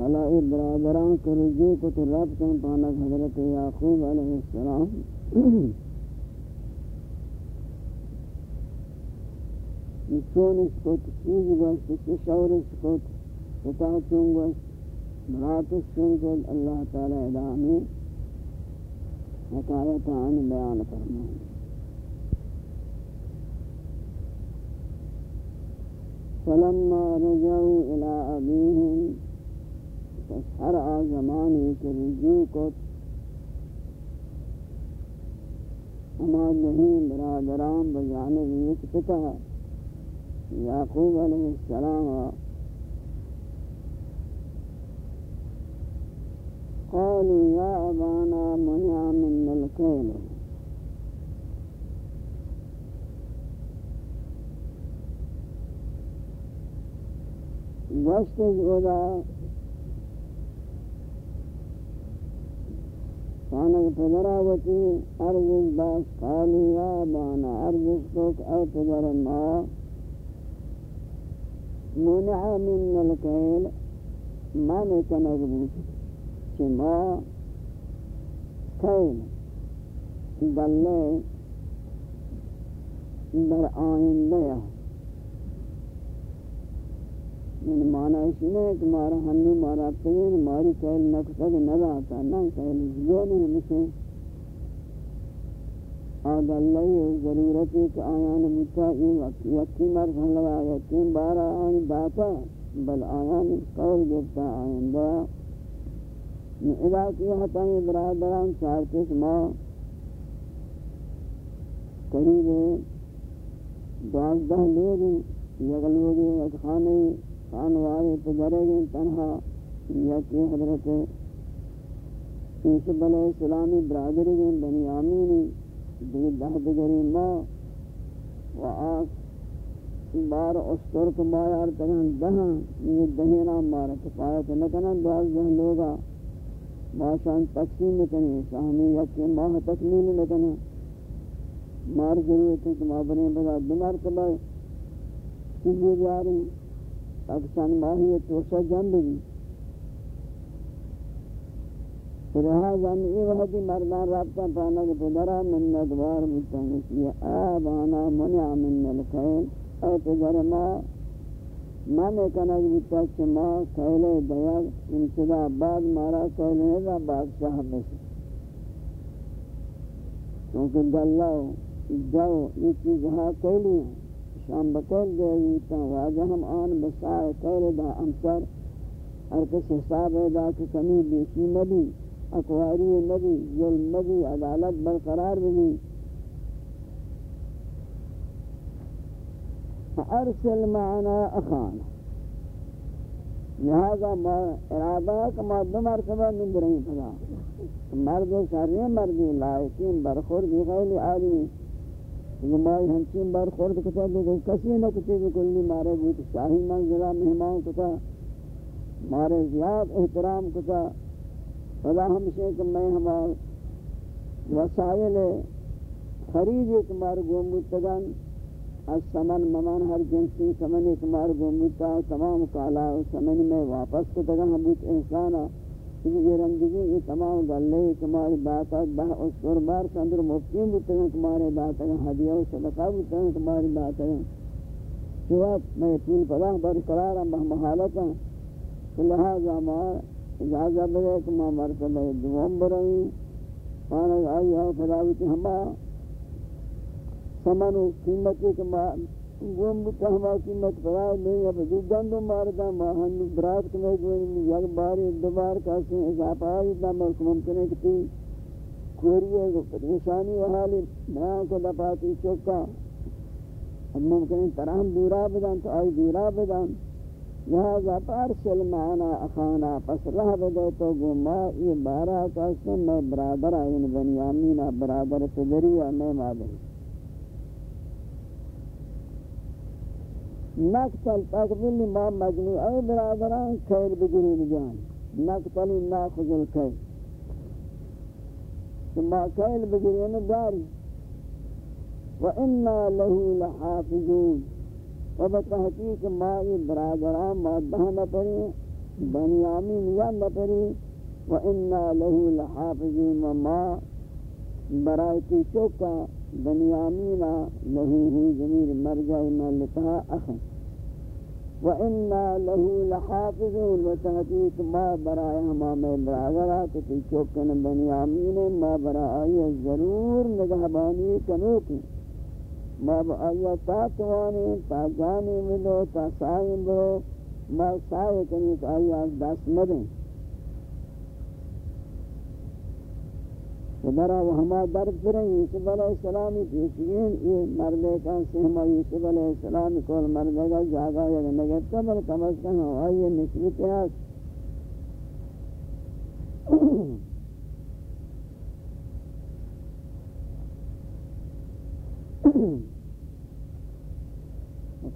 حالا ای برادران کو رجوع کو تو رب کن پانک حضرت یعقوب علیہ السلام. چونش کو چیز گوشت شورش کو ستا چون گوشت مراتش چون کو اللہ تعالی ادامی حکایت آن بیان فرمائیں فلما رجعوا الى ابيهم ہر آ زمانے کے رجوع کو ہمار نہیں، برادران بجانب ایک پتا یعقوب علیہ السلام قالوا يا أبانا منع من الكيل واشتج كانت وتي أرجوك بس قالوا يا بانا أرجوك أو تبر ما. منع من الكيل ما نكنك بوش شما كيل بلے در آئندہ من معنی اس نے کہ مارا ہنو، مارا تین ماری کہل نکتگ ندا نہ کہل جو نہیں آد اللہ یہ ضرورت ہے کہ آیان بتا یکی مرد ہم لگا یکیم بارا آن باتا بل آیان قول گفتا آیان دا ادا کی حتائی برادران چارتس ما قریب دوازدہ لوگ یغلوگی ایک خانے خانواری پدرے گئے تنہا یکی حضرت یوسف علیہ السلامی برادری گئے بنی آمینی دیگر دہد گری ما و آس بار اسطور کو بایار تگن دہاں یہ دہینا مارا کفایت نکنا دوازدہ لوگا باشان تقسیم نکنی ساہمی یکی ماہ تکمیل نکنا مار ضرورت ہے کہ مابرین بدا دمار کبھائی چیزیں جا رہی پاکستان ماہی توسا جان بھی لہذا یہ وحدی مردان رابطہ پانا کہ پدرہ من ندوار متنگی آبانا منع من الخیل اے پدر ما من کنگ بیتا چما خیل دیگ انتدا بعد مارا خیل نیدا بادشاہ میں سے کیونکہ دلہ جو یہ چیز ہاں کھیلی ہیں۔ شام بکر دے گیتا واجہ ہم آن بسائے قیر دا امسر ہر کس حساب ہے دا کہ کمی بیشی نبی، اقواری نبی، ظلم نبی، عدالت برقرار بھی ارسل معنا اخانا لہذا ارادہ کہ ما دو مرتبہ من درہیں پدا۔ مرد سارے مردی لائقین برخوردی غیلی آدمی مائی ہنچین بار خورد کتا دو کسی نہ کتے دو مارے بود شاہی منزلہ مہمان کتا مارے زیاد احترام کتا فلا ہمشے کہ میں ہمارے وسائل خرید ایک مار گومتگان از سمن ممان ہر جنسی سمن ایک مار گومتا تمام کالا سمن میں واپس کتگا ہم بود احسانا یہ رنگی یہ تمام گلے تمہاری بات بہ اس قربار کے اندر مفتین بوتے ہیں تمہارے بات ہدیہ و صدقہ بوتے ہیں تمہاری بات ہیں شوات میں پول پدا برقرار ہم محالت ہیں۔ کہ لہذا ما اجازت دے کہ ما مرتبہ دوم برئی پانا آئی ہاں، ہے فلاوی کی ہما سمن و قیمتی کہ ما گوم بتا ہما قیمت پرائے نہیں اب دو گندو ماردا ماہن برات کنے گوئی یک باری دو بار کسی اضافہ آئی دا ملک ممکن ہے کہ تی کوری ہے کہ پریشانی و حالی بیان کو دپاتی چوکا۔ اب ممکن ہے ترہم دورا بدن، تو آئی دورا بدن۔ لہذا پارسل معنا اخانا، پس رہ بدے تو گو ما یہ بارا کسی میں برادر آئین بنیامین، برادر تدری و میں مادری نقتل تقبل ما مجنون. اے برادران خیر بگری بجان مقتل ناخذ الكيل ثم كيل بجرين الدار وإنا له لحافظون. وبتحقيق ما برادران ما دهنا پري بنيامين يانا پري وإنا له لحافظون وما برائتي شوكا بنیامینا له ہی زمیر مرجع مالتها اخن وإنا له لحافظون وتحقيق ما براء ما من برادرات في چوکن بنیامین ما براء ضرور نگہبانی کنوکی ما براء تاتوانی تا جانی ملو تا برو ما سائے کنی تا آئی دست برا وہ ہما درد پھریں یوسف علیہ السلامی پیشین یہ مردے کا سہما یوسف علیہ السلام کول مردے کا جاگا یا نگتا بل کم از کم آئیے نسبت ہے۔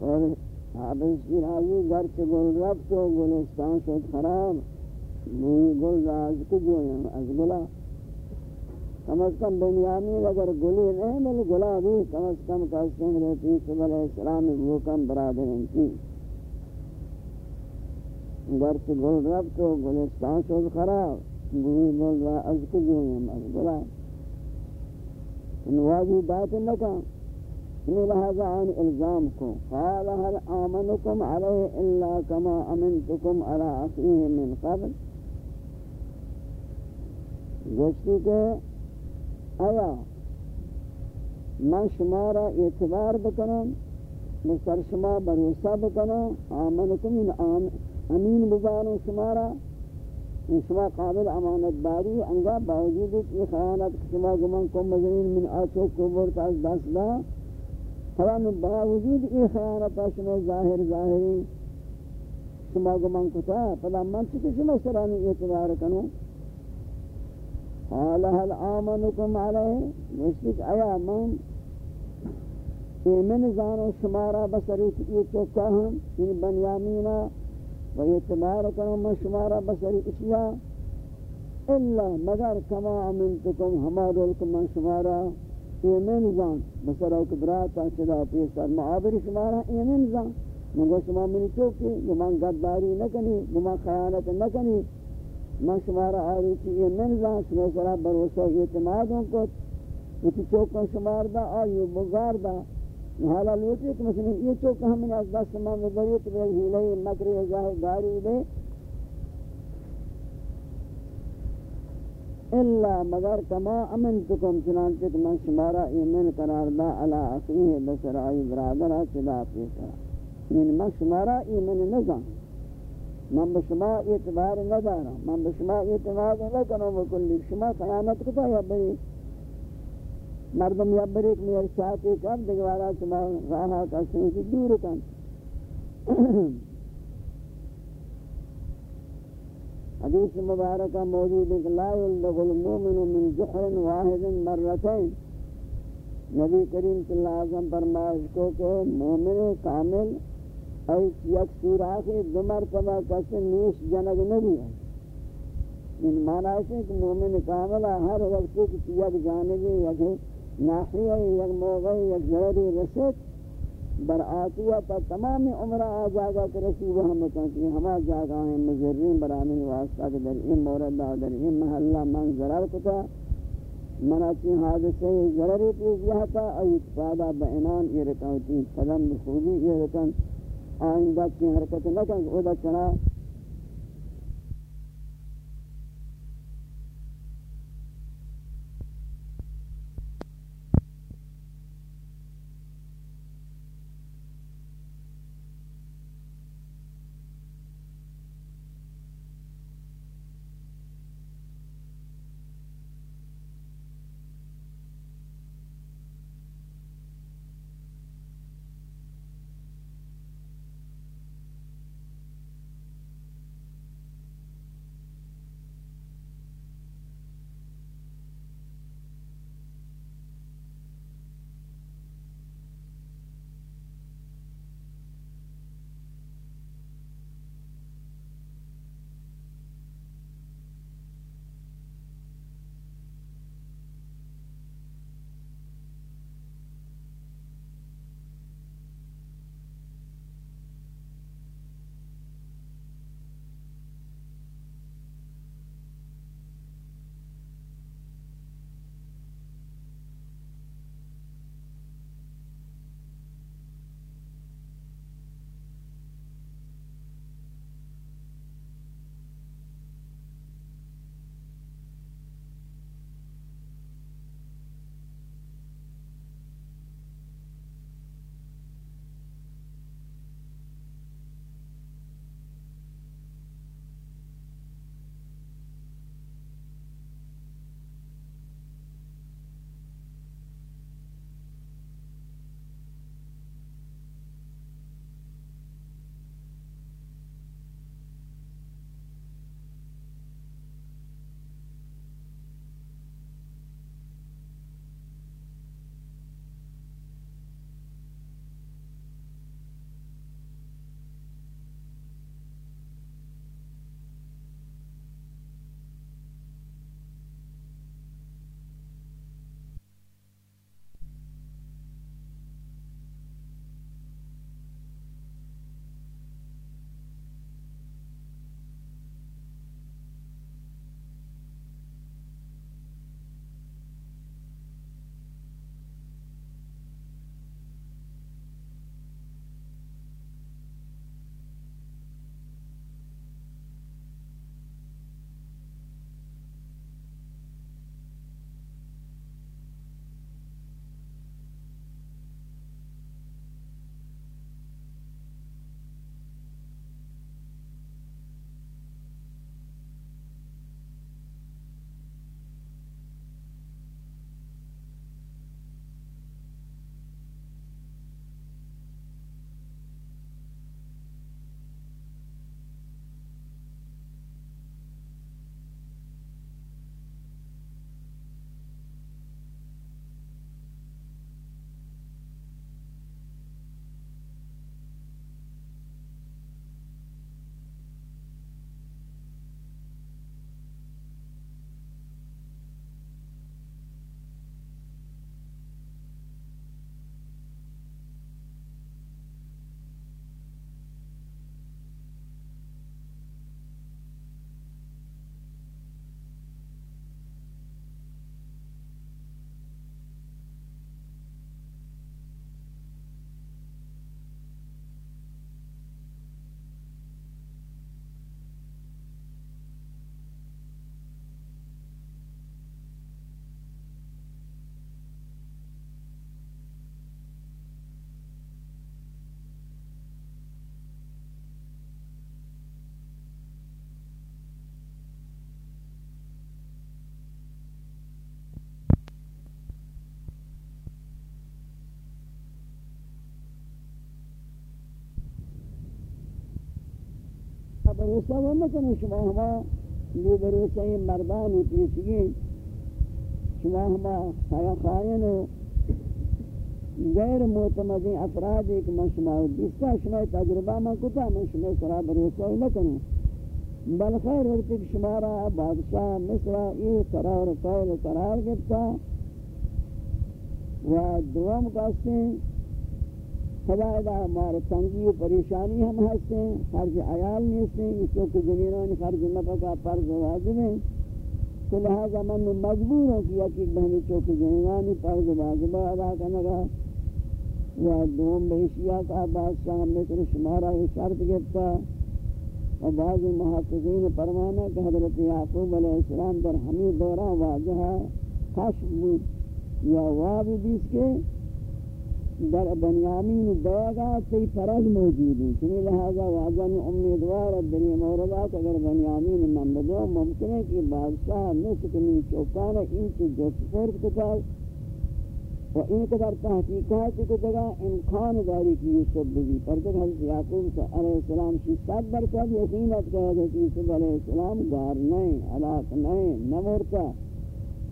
اور حافظ شیرازی گھر سے گل رب تو گلستان شد خراب گل راز کو جو از گلا۔ کم از کم بنیامین اگر گلی نہیں بل گلا بھی کم از کم کہتے ہیں رہتی سب علیہ السلام وہ کم برادر ہیں کی گر سے گل رب تو گلستان شد خراب گلی گل را از کجو ہیں از گلا نوازی بات نکا انہی لہذا عن الزام کو قال هل آمنكم عليه إلا كما أمنتكم على أخيه من قبل؟ گوشتی کہ آیا، من شما را اعتبار بکنم بسر شما بروسا بکنم، آمنکم این امین بزانو شما را. ان شما قابل امانت داری انگا باوجود یہ خیانت شما گمان کو مزین من آچو کبرت از دست دا. حالا باوجود یہ خیانت شما ظاہر ظاہری شما گمان کتا پدا من چکے شما سرانی اعتبار کنو قال هل آمنكم عليه؟ مشتك آیا من ایمن زانو شمارا بسری یہ ان بنیامینا و اعتبار کرو من شمارا بسری اشیاء الا مگر کما آمنتکم ہما دولکم من شمارا ایمن زان بسر أو کبراتا چدا پیسر معابر شمارا ایمن زان۔ مگر شما منی چوکی گمان گداری نکنی گمان خیانت نکنی۔ میں شمارا آری کی یہ منزان شما سرا بروسا اعتمادوں کو اتی چوکا شمار دا آئیو بگار دا. حالا لوٹی کہ مثلا یہ چوکا ہمیں از دست میں مدریت بے ہیلے مکری ظاہر داری دے الا مگر کما امنتکم چنانچہ کہ میں شمارا ایمن قرار دا، علا اخیه بسر آئی برادر چلا پیسا. یعنی میں شمارا ایمن نظام من به شما اعتبار ندارم. من به شما اعتماد نکنم و کلی. شما خیانت کتا یا بری مردم یا بری کنی ارشاتی کب دیگوارا شما راہا کسی کی دور کن. حدیث مبارکہ موجود ہے کہ لا یلدغ المومن من جحر واحد مرتين نبی کریم صلی اللہ علیہ وسلم فرمائش کو کہ مومن کامل ای یک سوراخ دو مرتبہ کسی نیش جنگ نبی ہے۔ ان معنی ہے کہ مومن کاملہ ہر وقت کی یک جانبی، یک ناحیہ یک موقع، یک ضروری رسد بر آتیہ پر تمام عمرہ آجاگا کہ رسول ہم کہتے ہیں ہما جاگا ہیں مزرین برامن واسطہ کہ در این مورد در این محلہ من ضرر کتا منا چی حادثے ضرری پیش یہ تھا ایت فادہ بعنان یہ رکھوتی قدم بخوبی یہ رکھن آئندہ کی حرکت نہ کریں او دا چنا بروسہ وہ مکنو شما ہما یہ بروسہ مردانی پیشگی. شما ہما خیا خائن و غیر معتمدین افراد ایک من شما دیستا شما تجربہ من کتا، من شما سرا بروسہ مکنو بل خیر وقت شما را بادشاہ مصر یہ قرار قول قرار گفتا و دوم کہتے ہیں خدا ہمارے تنگی و پریشانی ہم ہستے ہیں خرج عیال نہیں ہستے ہیں، اس کو زمینوں نے خرج نفقہ فرض واجب ہے تو لہذا من مجبور ہوں کہ یکی بہنی چوک زمینانی فرض واجب ادا کرنے گا و دوم بحشیہ کا بادشاہ ہم نے مصر شمارہ یہ شرط گفتا و بعض محققین پرمانا کہ حضرت یعقوب علیہ السلام در ہمیں دورہ واجہ خشب بود یا واب بیس کے در بنیامین دوگا تی فرض موجود ہے چنی لہذا واضح امیدوار در یہ موردات اگر بنیامین من بدو ممکن ہے کہ بادشاہ نسک چوکانا ان کی جس پورت کتا و ان قدر تحقیقات کو دگا امکان داری کی یوسف بزی۔ پر تک حضرت یعقوب علیہ السلام کی صد برکت یقینت کہ حضرت یوسف علیہ السلام گار نہیں، علاق نہیں نمورتا پر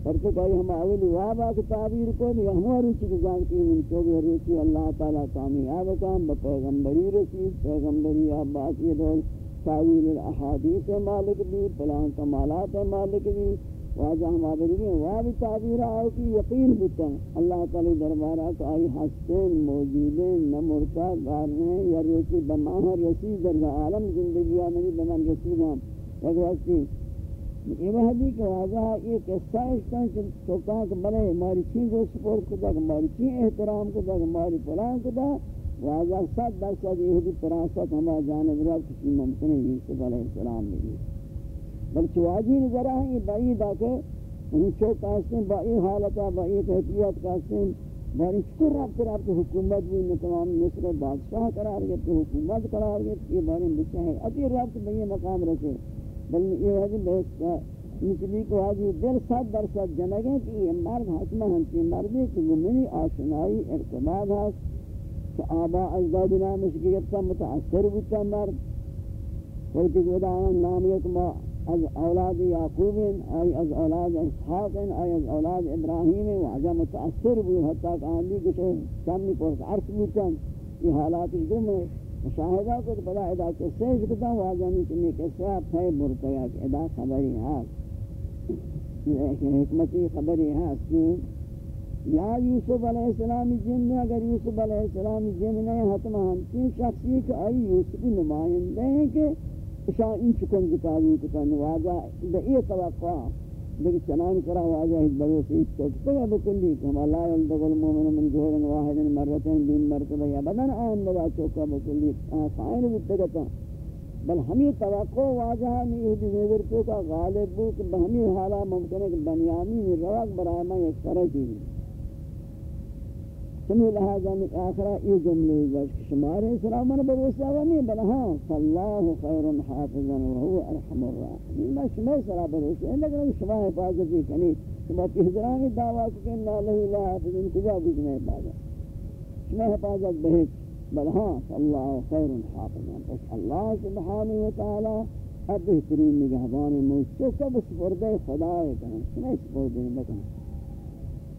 تو کوئی ہم اول وابا کی تعبیر کو نہیں ہماری چیز جانتی ہیں تو بھی رسی اللہ تعالی کامیاب کام پیغمبری رسی پیغمبری عباس یہ دول تعویل الاحادیث مالک بھی، پلان کمالات مالک بھی۔ واجہ ہم آبری بھی واب تعبیر آئے کی یقین بتا اللہ تعالی دربارہ کو آئی حسین موجودین نمرتا گارنے یا رسی بماہ رسی در عالم زندگی آمنی بمن رسی گام ایک وقت یہ وحدی کہ واضح یہ قصہ اشتان کہ سوکان کہ بلے ہماری چین کو سپورٹ کتا کہ ہماری چین احترام کتا کہ ہماری پلان کتا واضح سات درصد یہ حدی پراست ہمارا جانب رب کسی ممکن ہے یوسف علیہ السلام میں بلکہ واجی نظرہ ہے، یہ بعید آکے انہیں چوک کہتے ہیں بائی حالتا بائی کہتیت کہتے ہیں باری چکر رب کر آپ حکومت بھی تمام مصر بادشاہ قرار گئے، حکومت قرار گئے، یہ بارے بچہ ہے۔ اتی رب سے بھئی مقام رکھے۔ بل یہ ہے کہ نچلی کو آجی دل صد در صد جنگیں کہ یہ مرد حکمہ ہنچی مردی کہ گمینی آشنائی ارتباد ہے کہ آبا اجداد نامش گیتا متاثر بودتا مرد وقتی کہ آن نام یک ما از اولاد یعقوب آئی از اولاد اسحاق آئی از اولاد ابراہیم و وعجا متاثر بود حتی کہ آن بھی کچھ کمی پرس عرص بودتا یہ حالات دم ہے مشاہدہ کو بلا ادا کے سیج کتا واجانی چنی کے سیاب ہے مرتیا کہ ادا خبری ہے لیکن حکمتی خبری ہے یا یوسف علیہ السلام جن اگر یوسف علیہ السلام جن نے حتمہ ہمچین شخصی کہ آئی یوسف نمائندے ہیں کہ اشاہ ان چکن کتابی کتا نوازا بئی توقع لیکن چنان کرا واجہ اس بڑے سے اس کو بکلی کہ ہم اللہ یلدغ المومن من جوہر واحد مرتين دین مرتبہ یا بدن آن بدا چوکا بکلی فائن بتگتا بل ہمیں توقع واجہ نہیں ہے نظر تو کا غالب بو کہ ہمیں حالہ ممکن ہے کہ بنیامی رواق برائے میں ایک فرق ہی سمی لہذا میں آخرہ یہ جملے بس شمار اسلام من بروسا ونی بل ہاں فاللہ خیر حافظا وهو ارحم الراحمین. ما شما سرا بروسا ہے لیکن شما حفاظتی کنی یعنی شما تحضرانی دعویٰ کہ اللہ لہی لا حافظ کجا بجنے حفاظت شما حفاظت بہت بل ہاں فاللہ خیر حافظا. بس اللہ سبحانہ وتعالی اب بہترین نگہبان موچو کب سپردے خدا ہے کہیں شما سپردے بکن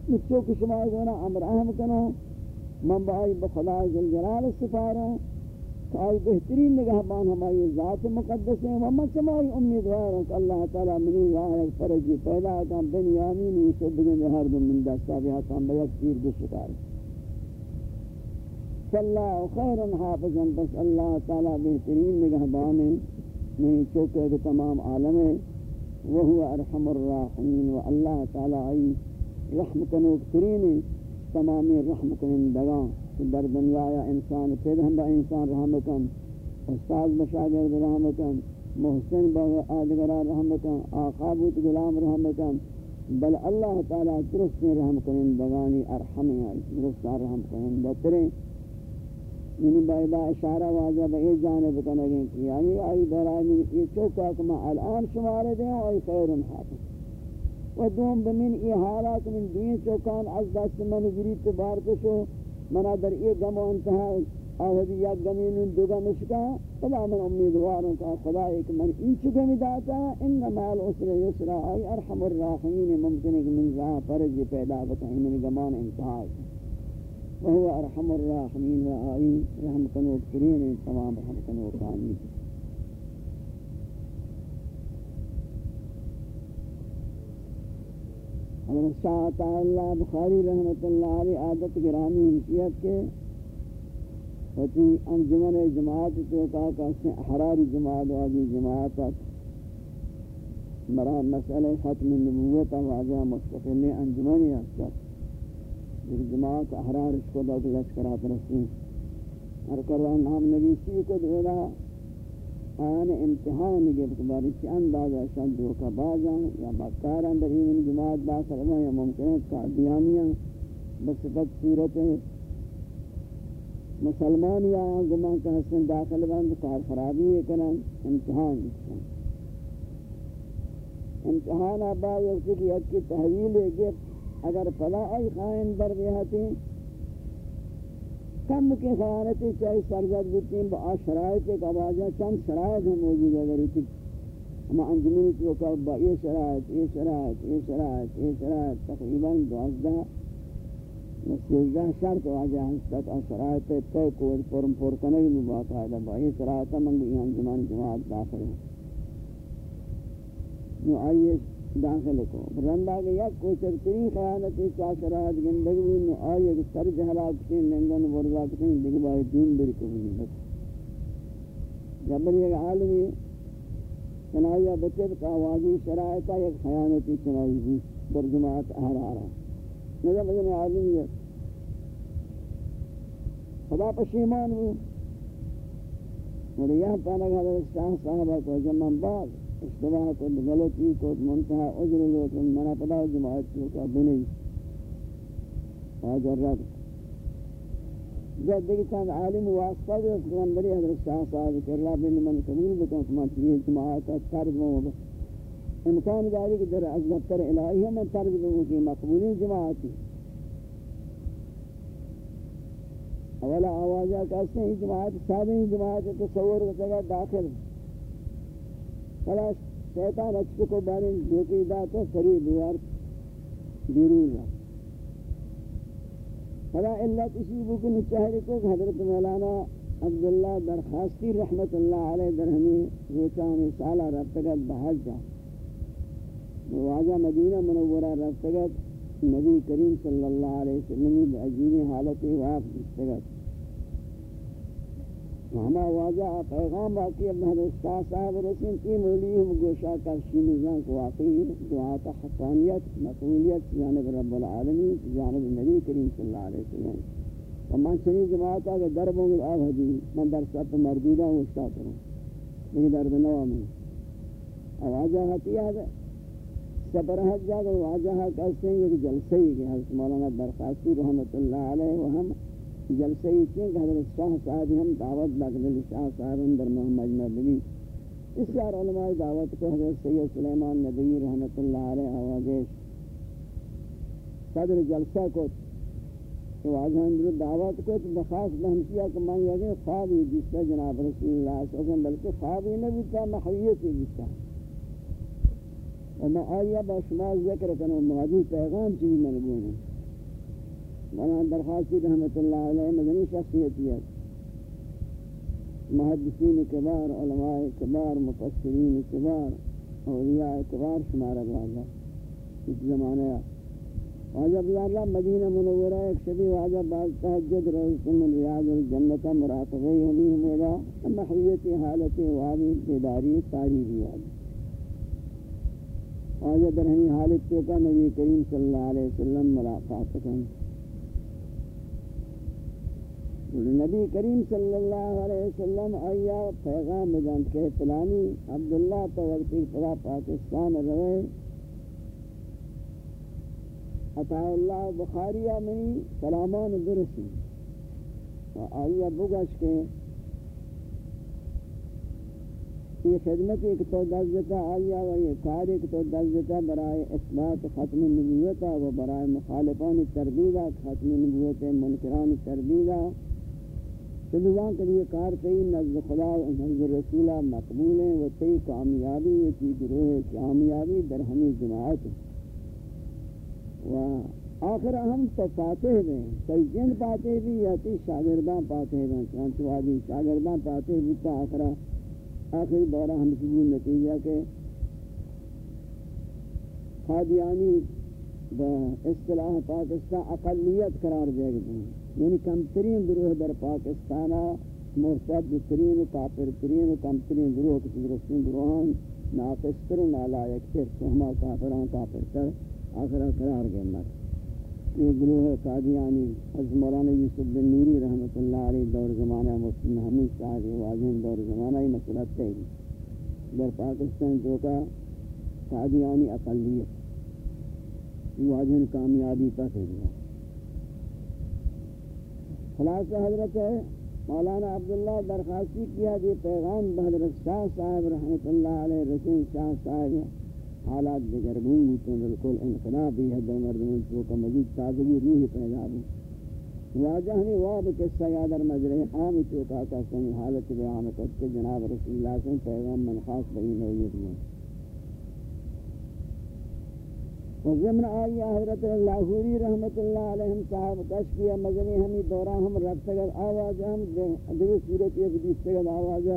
مچو کہ شما گونا امر اہم کنو من بائی بخدا جل جلال سفاروں کہ آئی بہترین نگاہ بان ہماری ذات مقدس ہیں ومن سمائی امیدوار ہوں کہ اللہ تعالی منی راہ فرجی پیدا کام بنی آمین یوسف بگن ہر دن من دستا بھی کام بیت تیر دو شکار صلی خیر حافظا بس اللہ تعالی بہترین نگاہ بان ہے نہیں چوکے کہ تمام عالم ہے وہو ارحم الراحمین، و اللہ تعالی آئی رحم کنو کرینی تمامی رحم کنن دگان در دنیا یا انسان پید ہم با انسان رحم کن استاد بشاگرد رحم کن محسن با آدگرہ رحم کن آقا بوت غلام رحم کن بل اللہ تعالی درست رحم کنن دگانی ارحمی ہے درست رحم کنن دترین یعنی بائی با اشارہ واضح با یہ جانب کنگیں کہ یعنی آئی برائی یہ چوکا کما الان شمارے دیں آئی خیر حافظ و دوم بمن ای حالات من دین چوکان از دست من گری تو بار کشو منا در ای گم و انتہا آہدی یک گمین دوگا مشکا خدا من امیدواروں کا خدا ایک من این چکے میں داتا. ان مال اسر یسرا آئی ارحم الراحمین. ممکن ہے کہ من راہ فرج پیدا بکہیں من گمان انتہا وهو ارحم الراحمین. و آئی رحم کنوک کرین تمام رحم کنوک آمین حضرت شاہ اللہ بخاری رحمت اللہ علیہ عادت گرامی انسیت کے وتی انجمن جماعت تو کا کہ احرار جماعت واجی جماعت مرا مسئلہ ختم النبوت واجہ مستقل انجمن ہے سب جماعت احرار اس کو دو لشکرات رسول ہر کروا نام نبی سی کو دولا آن امتحان کے بارے سے اندازہ شان جو کا بازاں یا مکار اندر این جماعت داخل ہیں یا ممکن ہے قادیانیاں بس صورت مسلمان یا گمان کا حسن داخل بند کار خرابی کنن، امتحان جسن امتحان آبا یکی کی یکی تحویل گفت اگر فلا ای خائن در بیاتی کم کی خیانتی چاہی سرزد بیتیم با شرائط ایک آبازہ چند شرائط ہم موجود ہے اگر ہم انجمینی تو کہ یہ شرائط یہ شرائط یہ شرائط یہ شرائط، تقریباً دوازدہ، سیزدہ شرط واجہ ہستت اور شرائط تے کو پرم پر کنگی میں باقاعدہ با یہ شرائط منگی یہاں جماعت داخل ہیں۔ نو آئیے داخل کو۔ رندہ کہ یک کوئی چرترین خیانتی چاہ شرائط گندگی بھی نو آئیے کہ سر جہلا کتیں لنگن ورزا کتیں دیکھ بائی دین بری کو بھی لکھ جب ایک عالمی چنائیہ بچے کا واجی شرائطہ یک خیانتی چنائی بھی بر جماعت اہر نظر بجن عالمی ہے خدا پشیمان ہوں ولی یہاں پانا گھر شاہ صاحبہ کو جمعن بعد اشتباہ کو غلطی کو منتحہ عجر لوگ منا پدا جماعت کو کا بنی آج رب۔ جب دیکھیں چاند عالم واسطہ جو اس بری حضرت شاہ صاحب کہ اللہ بن من قبول بکن سمان چیئے جماعت ترد مو امکان داری کہ در از دفتر الہی ہے میں ترک دوں کی مقبولی جماعتی اولا آوازہ کہتے ہیں جماعت سادی جماعت تصور کرتا داخل۔ فلا شیطان اچھے کو بارے دھوکی دا تو فری دوار بیرون رہا فلا اللہ کسی بکن چہرے کو حضرت مولانا عبداللہ درخواستی رحمت اللہ علیہ درہمی روچہ ہمیں سالہ رب تک جا۔ واجہ مدینہ منورہ رفتگت نبی کریم صلی اللہ علیہ وسلم عجیب حالت واقع دستگت ہما واجہ پیغام اب حضرت شاہ صاحب رسیم کی مولیہم گوشہ کفشی نظام کو واقعی دعات حقانیت مقبولیت جانب رب العالمین جانب نبی کریم صلی اللہ علیہ وسلم. و من چنی جماعت آگے دربوں گے آب حدیث من در سب مردودہ ہوں اشتا کروں لیکن درد نوا میں آوازہ حتیہ ہے سفر حج جا کر واجہ کہتے ہیں کہ جلسے ہی کہ حضرت مولانا درخواستی رحمت اللہ علیہ و ہم جلسے ہی کہ حضرت شاہ صاحب ہم دعوت لگل شاہ صاحب اندر محمد نبی اس یار علماء دعوت کو حضرت سید سلیمان نبی رحمت اللہ علیہ آوازش صدر جلسہ کو واجہ اندر دعوت کو تو بخاص بہمشیہ کہ میں یہ خوابی جس کا جناب رسول اللہ صلی اللہ علیہ وسلم، بلکہ خوابی نبی تا محیط ہی جس کا وما آیا با شما ذکر کنو موادی پیغام چیزی منبون ہے مانا درخواستی رحمت اللہ علیہ مدنی شخصیتیت محدثین کبار، علماء کبار، مفسرین کبار، اولیاء کبار شمارہ گوازا اس زمانے واجہ بیارلہ مدینہ منورہ ایک شبی واجہ بعض تحجد رئیس من ریاض الجنت مراقبی ہمیں ہمیدہ محیط حالت وابی بیداری تاریخی واجہ آجا در حالت تو کا نبی کریم صلی اللہ علیہ وسلم ملاقات کریں۔ نبی کریم صلی اللہ علیہ وسلم آیا، پیغام جانت کے فلانی عبداللہ تو وقتی فرا پاکستان روئے عطا اللہ بخاریہ میں سلامان درسی۔ آیا بگش کے۔ یہ خدمت ایک تو دزتا آیا و یہ کار ایک تو دزتا برائے اثبات ختم نبوتا و برائے مخالفان تربیدہ ختم نبوت منکران تربیدہ تدوان کے لیے کار تئی نزد خدا و نزد رسولہ مقبول ہیں و تئی کامیابی و تی گروہ کامیابی در ہمیں جماعت و آخر ہم تو پاتے ہیں کئی جن پاتے بھی یا تی شاگردان پاتے ہیں چانچہ وادی شاگردان پاتے بھی تا آخر آخر دورہ ہم سبول نتیجہ کے خادیانی با اصطلاح پاکستان اقلیت قرار دے گئے۔ یعنی کم ترین گروہ در پاکستان مرتد ترین، کافر ترین کم ترین گروہ کسی درستین گروہان ناقص تر و نالائک تر سہما کافران کافر تر آخرہ قرار گئے مر یہ گروہ قادیانی از مولانا یوسف بن نوری رحمت اللہ علیہ دور زمانہ مسلم حمید صاحب واضح دور زمانہ ہی مسئلہ تے در پاکستان جو کا قادیانی اقلیت. واضح کامیابی تک ہے خلاصہ حضرت ہے، مولانا عبداللہ درخواستی کیا دی پیغام بحضرت شاہ صاحب رحمت اللہ علیہ، رسول شاہ صاحب حالات دیگر بھون ہوتے ہیں بالکل انقلابی ہے در مردمون تو کا مزید تازگی روح پیدا بھی واجہ نے واب قصہ یادر مجرے عام چوکا کا سنی حالت بیان کرتے جناب رسول اللہ سے پیغام من خاص بہی نویت میں وزمن آئی حضرت لاہوری رحمت اللہ علیہ صاحب کش کیا مزنی ہمیں دورہ ہم رب سگر آواز ہم دیو صورت ایک دیس سگر آواز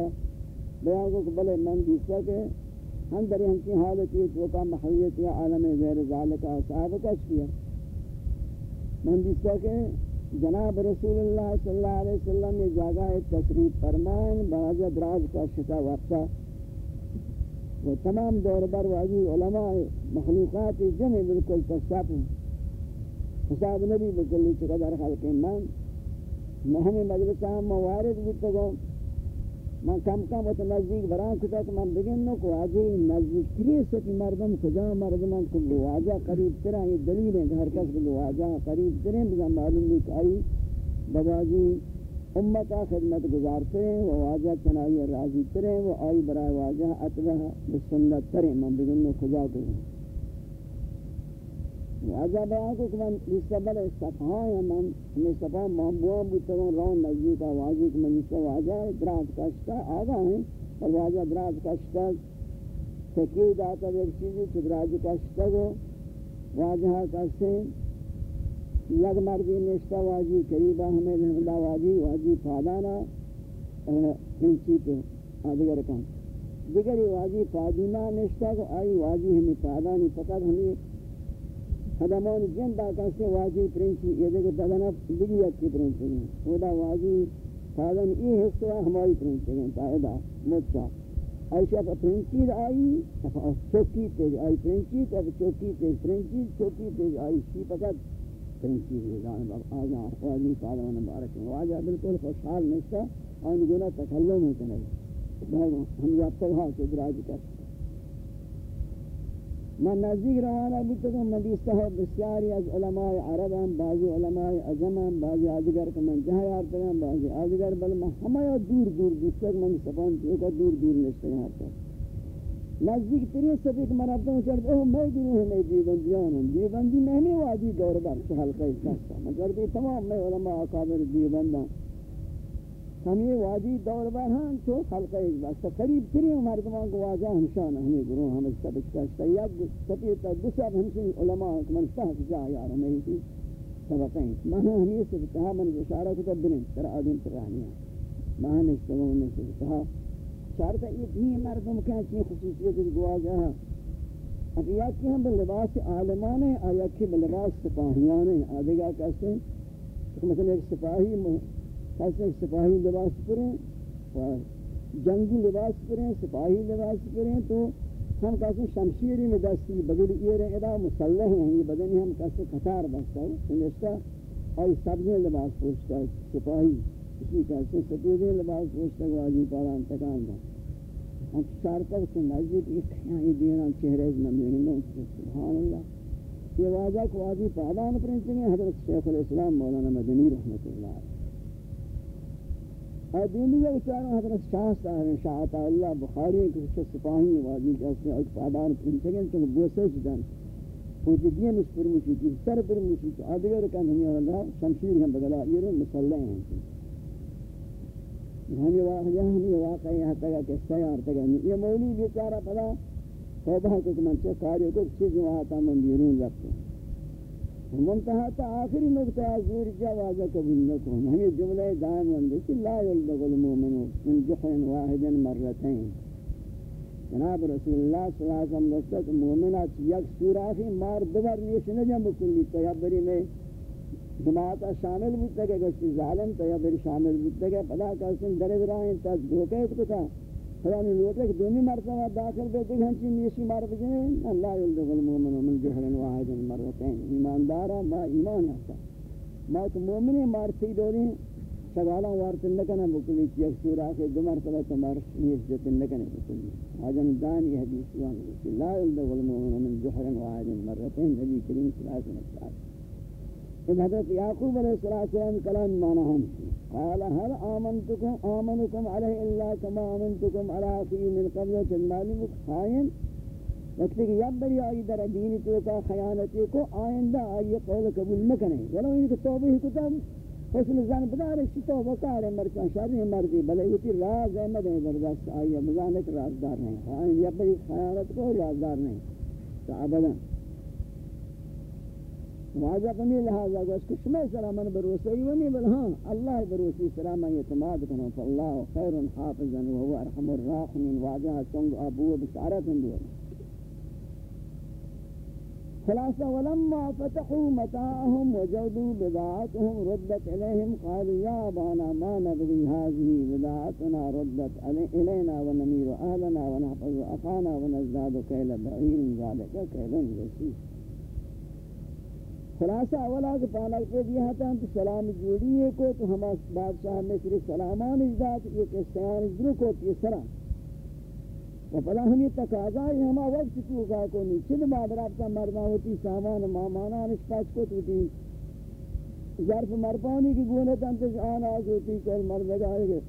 بیان کو بلے من دیس سکے ہم در ہم کی حالت یہ چوکا محویت یا عالم غیر ذالکہ صاحب کش کیا۔ من دیس سکے جناب رسول اللہ صلی اللہ علیہ وسلم نے جاگہ تقریب فرمان بہجہ دراز کا شکا وقتا وہ تمام دور بر واجی علماء مخلوقات جمع بالکل تصف حساب نبی بکلی چقدر خلق من مہمی مجلسہ ہم موارد بیتگو من کم کم وقت نزدیک بران کتا کہ من بگن نو کو آجی نزدیک تری سکی مردم کجا مردمان کو گواجہ قریب ترہ یہ دلیل ہے کہ ہر کس کو گواجہ قریب ترہ بگن معلوم نہیں کہ آئی باباجی امتا خدمت گزارتے ہیں، وہ واجہ چنائی راضی کریں وہ آئی برائے واجہ اتبہ بسنت کریں من بگن میں خدا کریں واجہ بیان کو کہ من مستقبل استفہاں یا من مستفہاں محبوان بودتگون رون نزدیک واجہ کہ من مستفہ واجہ دراز کشتا آگا ہیں، اور واجہ دراز کشتا تکیو داتا ایک چیزی کہ دراز کشتا گو واجہ کشتے ہیں۔ یک مردی نشتا واجی، قریبا ہمیں لہنگا واجی واجی پادانا انچی پہ آدھگر کن. دیگری واجی پادینا نشتا کو آئی واجی ہمیں پادانی، فقط ہمیں خدمان جن باقا سے واجی پرنچی یہ دیکھو پادانا دیگی اچھی پرنچی ہیں خدا واجی پادان ای حصہ ہماری پرنچی ہیں تائدہ مجھا ایسا پرنچی آئی چوکی تیج آئی پرنچی تب چوکی تیج پرنچی، چوکی تیج آئی سی فقط بہترین چیز ہے جانب آجا اخواجی تعالی و نبارک ہے بالکل خوشحال نشتا آن گناہ تکلم ہوتا نہیں ہم جب تک ہاں سے دراج کر میں نزدیک روانا بھی تو میں ہے بسیاری از علماء عرب ہیں۔ بعضی علماء عجم ہیں بعضی آدگر کہ من جہاں یارتا ہیں بعضی آدگر بل میں ہمیں دور دور دیستا من سپان چوکا دور دور نشتا ہے نزدیک تری سبی کہ من چرد اوہ میں گروہ میں دیوبندیان ہوں دیوبندی جی میں ہمیں واجی دور بر سے حلقہ کستا من چرد تمام میں علماء اکابر دیوبندان ہم یہ واجی دور بر ہاں تو حلقہ بستا قریب تری مردمان کو واجہ ہمشان ہمیں گروہ ہمیں سبی کستا یک سبی تا دو سب ہمشن علماء من استحق جا یار ہمیں ہی سبقیں میں ہمیں سبی من اشارہ کتا بنیں تر آدم تر رہنیاں میں ہمیں سبی کہا شرط یہ بھی مردم کے اچھی خصوصیت گواجہ ہے۔ اب یا کہ ہم لباس عالمان ہیں، آیا کہ لباس سپاہیان ہیں۔ آدھگا کہتے ہیں؟ مثلا ایک سپاہی کہتے ہیں سپاہی لباس پریں جنگی لباس پریں سپاہی لباس پریں تو ہم کہتے ہیں شمشیری میں دستی بگل یہ رہے، ادا مسلح ہیں، یہ بدنی ہم کہتے ہیں قطار بستا ہے سنجھتا اور سبزی لباس پوچھتا ہے سپاہی۔ اسی کہتے ہیں سپیدیں لباس پوچھتا ہے واجی پارا انتقام دا ہم چارکر سے نزدیک ایک یہاں دینا چہرے میں میرے میں سبحان اللہ یہ واجہ کو واجی پادان پرنچ ہیں حضرت شیخ الاسلام مولانا مدنی رحمت اللہ اور دینی اچاروں حضرت شاہ صاحب شاہ عطا اللہ بخاری کے سپاہی واجی جیسے ایک پادان پرنچ ہیں چونکہ بوسے جدن پوچھے دین اس پر مشی سر پر مشی آدھگر کا نہیں اللہ شمشیر ہم بگلا یہ مسلح ہیں یعنی ہمیں واقعی ہمیں یعنی واقعی یہاں تک کہ سیار تک ہمیں یہ مولی بیچارہ پدا توبہ کو من چے کاریو کو چیز وہاں تا من بیرون رکھتے منتہا تا آخری نقطہ حضور جا واضح قبول نکو ہمیں جملہ دائم وندے کہ لا یلدغ المومن من جحن واحد مرتين جناب رسول اللہ صلی اللہ علیہ وسلم نے کہ مومنات یک سوراخی مار دوبر نیش نجم بکلی تیبری میں جماعت شامل بودتا کہ کسی ظالم تیبری شامل بودتا کہ پدا کسی درد رائیں تاز دھوکے اس کو تھا خدا نے لوٹے کہ دومی مرتبہ داخل بیتے کہ ہنچی نیشی مار بجنے اللہ یلدغ المومن من جہرن واحد مرتين ایماندارا ما ایمان ہے ما تو مومنی مارتی دوری. شغالا وارتن نکنا بکلی یک سورا کے دو مرتبہ تمہار نیش جتن نکنے بکلی. آجان دانی حدیث وان لا یلدغ المومن من جہرن واحد مرتين نبی کریم صلی اللہ علیہ وسلم. إن حضرت یعقوب علیہ السلام کلام مانا ہم قال هل آمنتكم آمنكم عليه إلا كما آمنتكم على أخي من قبل تنمالي خائن وقتی کہ یب بری آئی در دین تو کا خیانتی کو آئندہ آئی قول قبول نکنے ولو ان کو توبہ ہی کتاب حسن زن بدار اسی توبہ کار مرچان شادی مردی بلے یہ راز احمد ہے بردست آئی مزانک رازدار نہیں آئین یب بری خیانت کو رازدار نہیں. تو ابدا واجہ کمی لہذا گوش کہ شمی سلامن بروسی ونی بل ہاں اللہ بروسی سلامن اعتماد کنو فاللہ خیر حافظا وهو ارحم الراحمین. واجہ چنگ ابو بشارت اندور خلاصہ ولما فتحوا متاعهم وجدوا بضاعتهم ردت إليهم قالوا يا أبانا ما نبغي هذه بضاعتنا ردت إلينا ونمير أهلنا ونحفظ أخانا ونزداد كيل بعير ذلك كيل يسير خلاصہ اولا کہ پانا کے دیا تھا تو سلام جوڑی ہے کو تو ہم بادشاہ میں صرف سلامان اجداد یہ کستیان اجدرو کو تی سلام و پلا ہمیں تقاضا ہے ہما وقت تو گا کو نہیں، چند بعد رابطہ مردہ ہوتی، سامان مامانا نشپاچ کو تو تی ظرف مرپانی کی گونت انتش آن آج ہوتی کل مرد جائے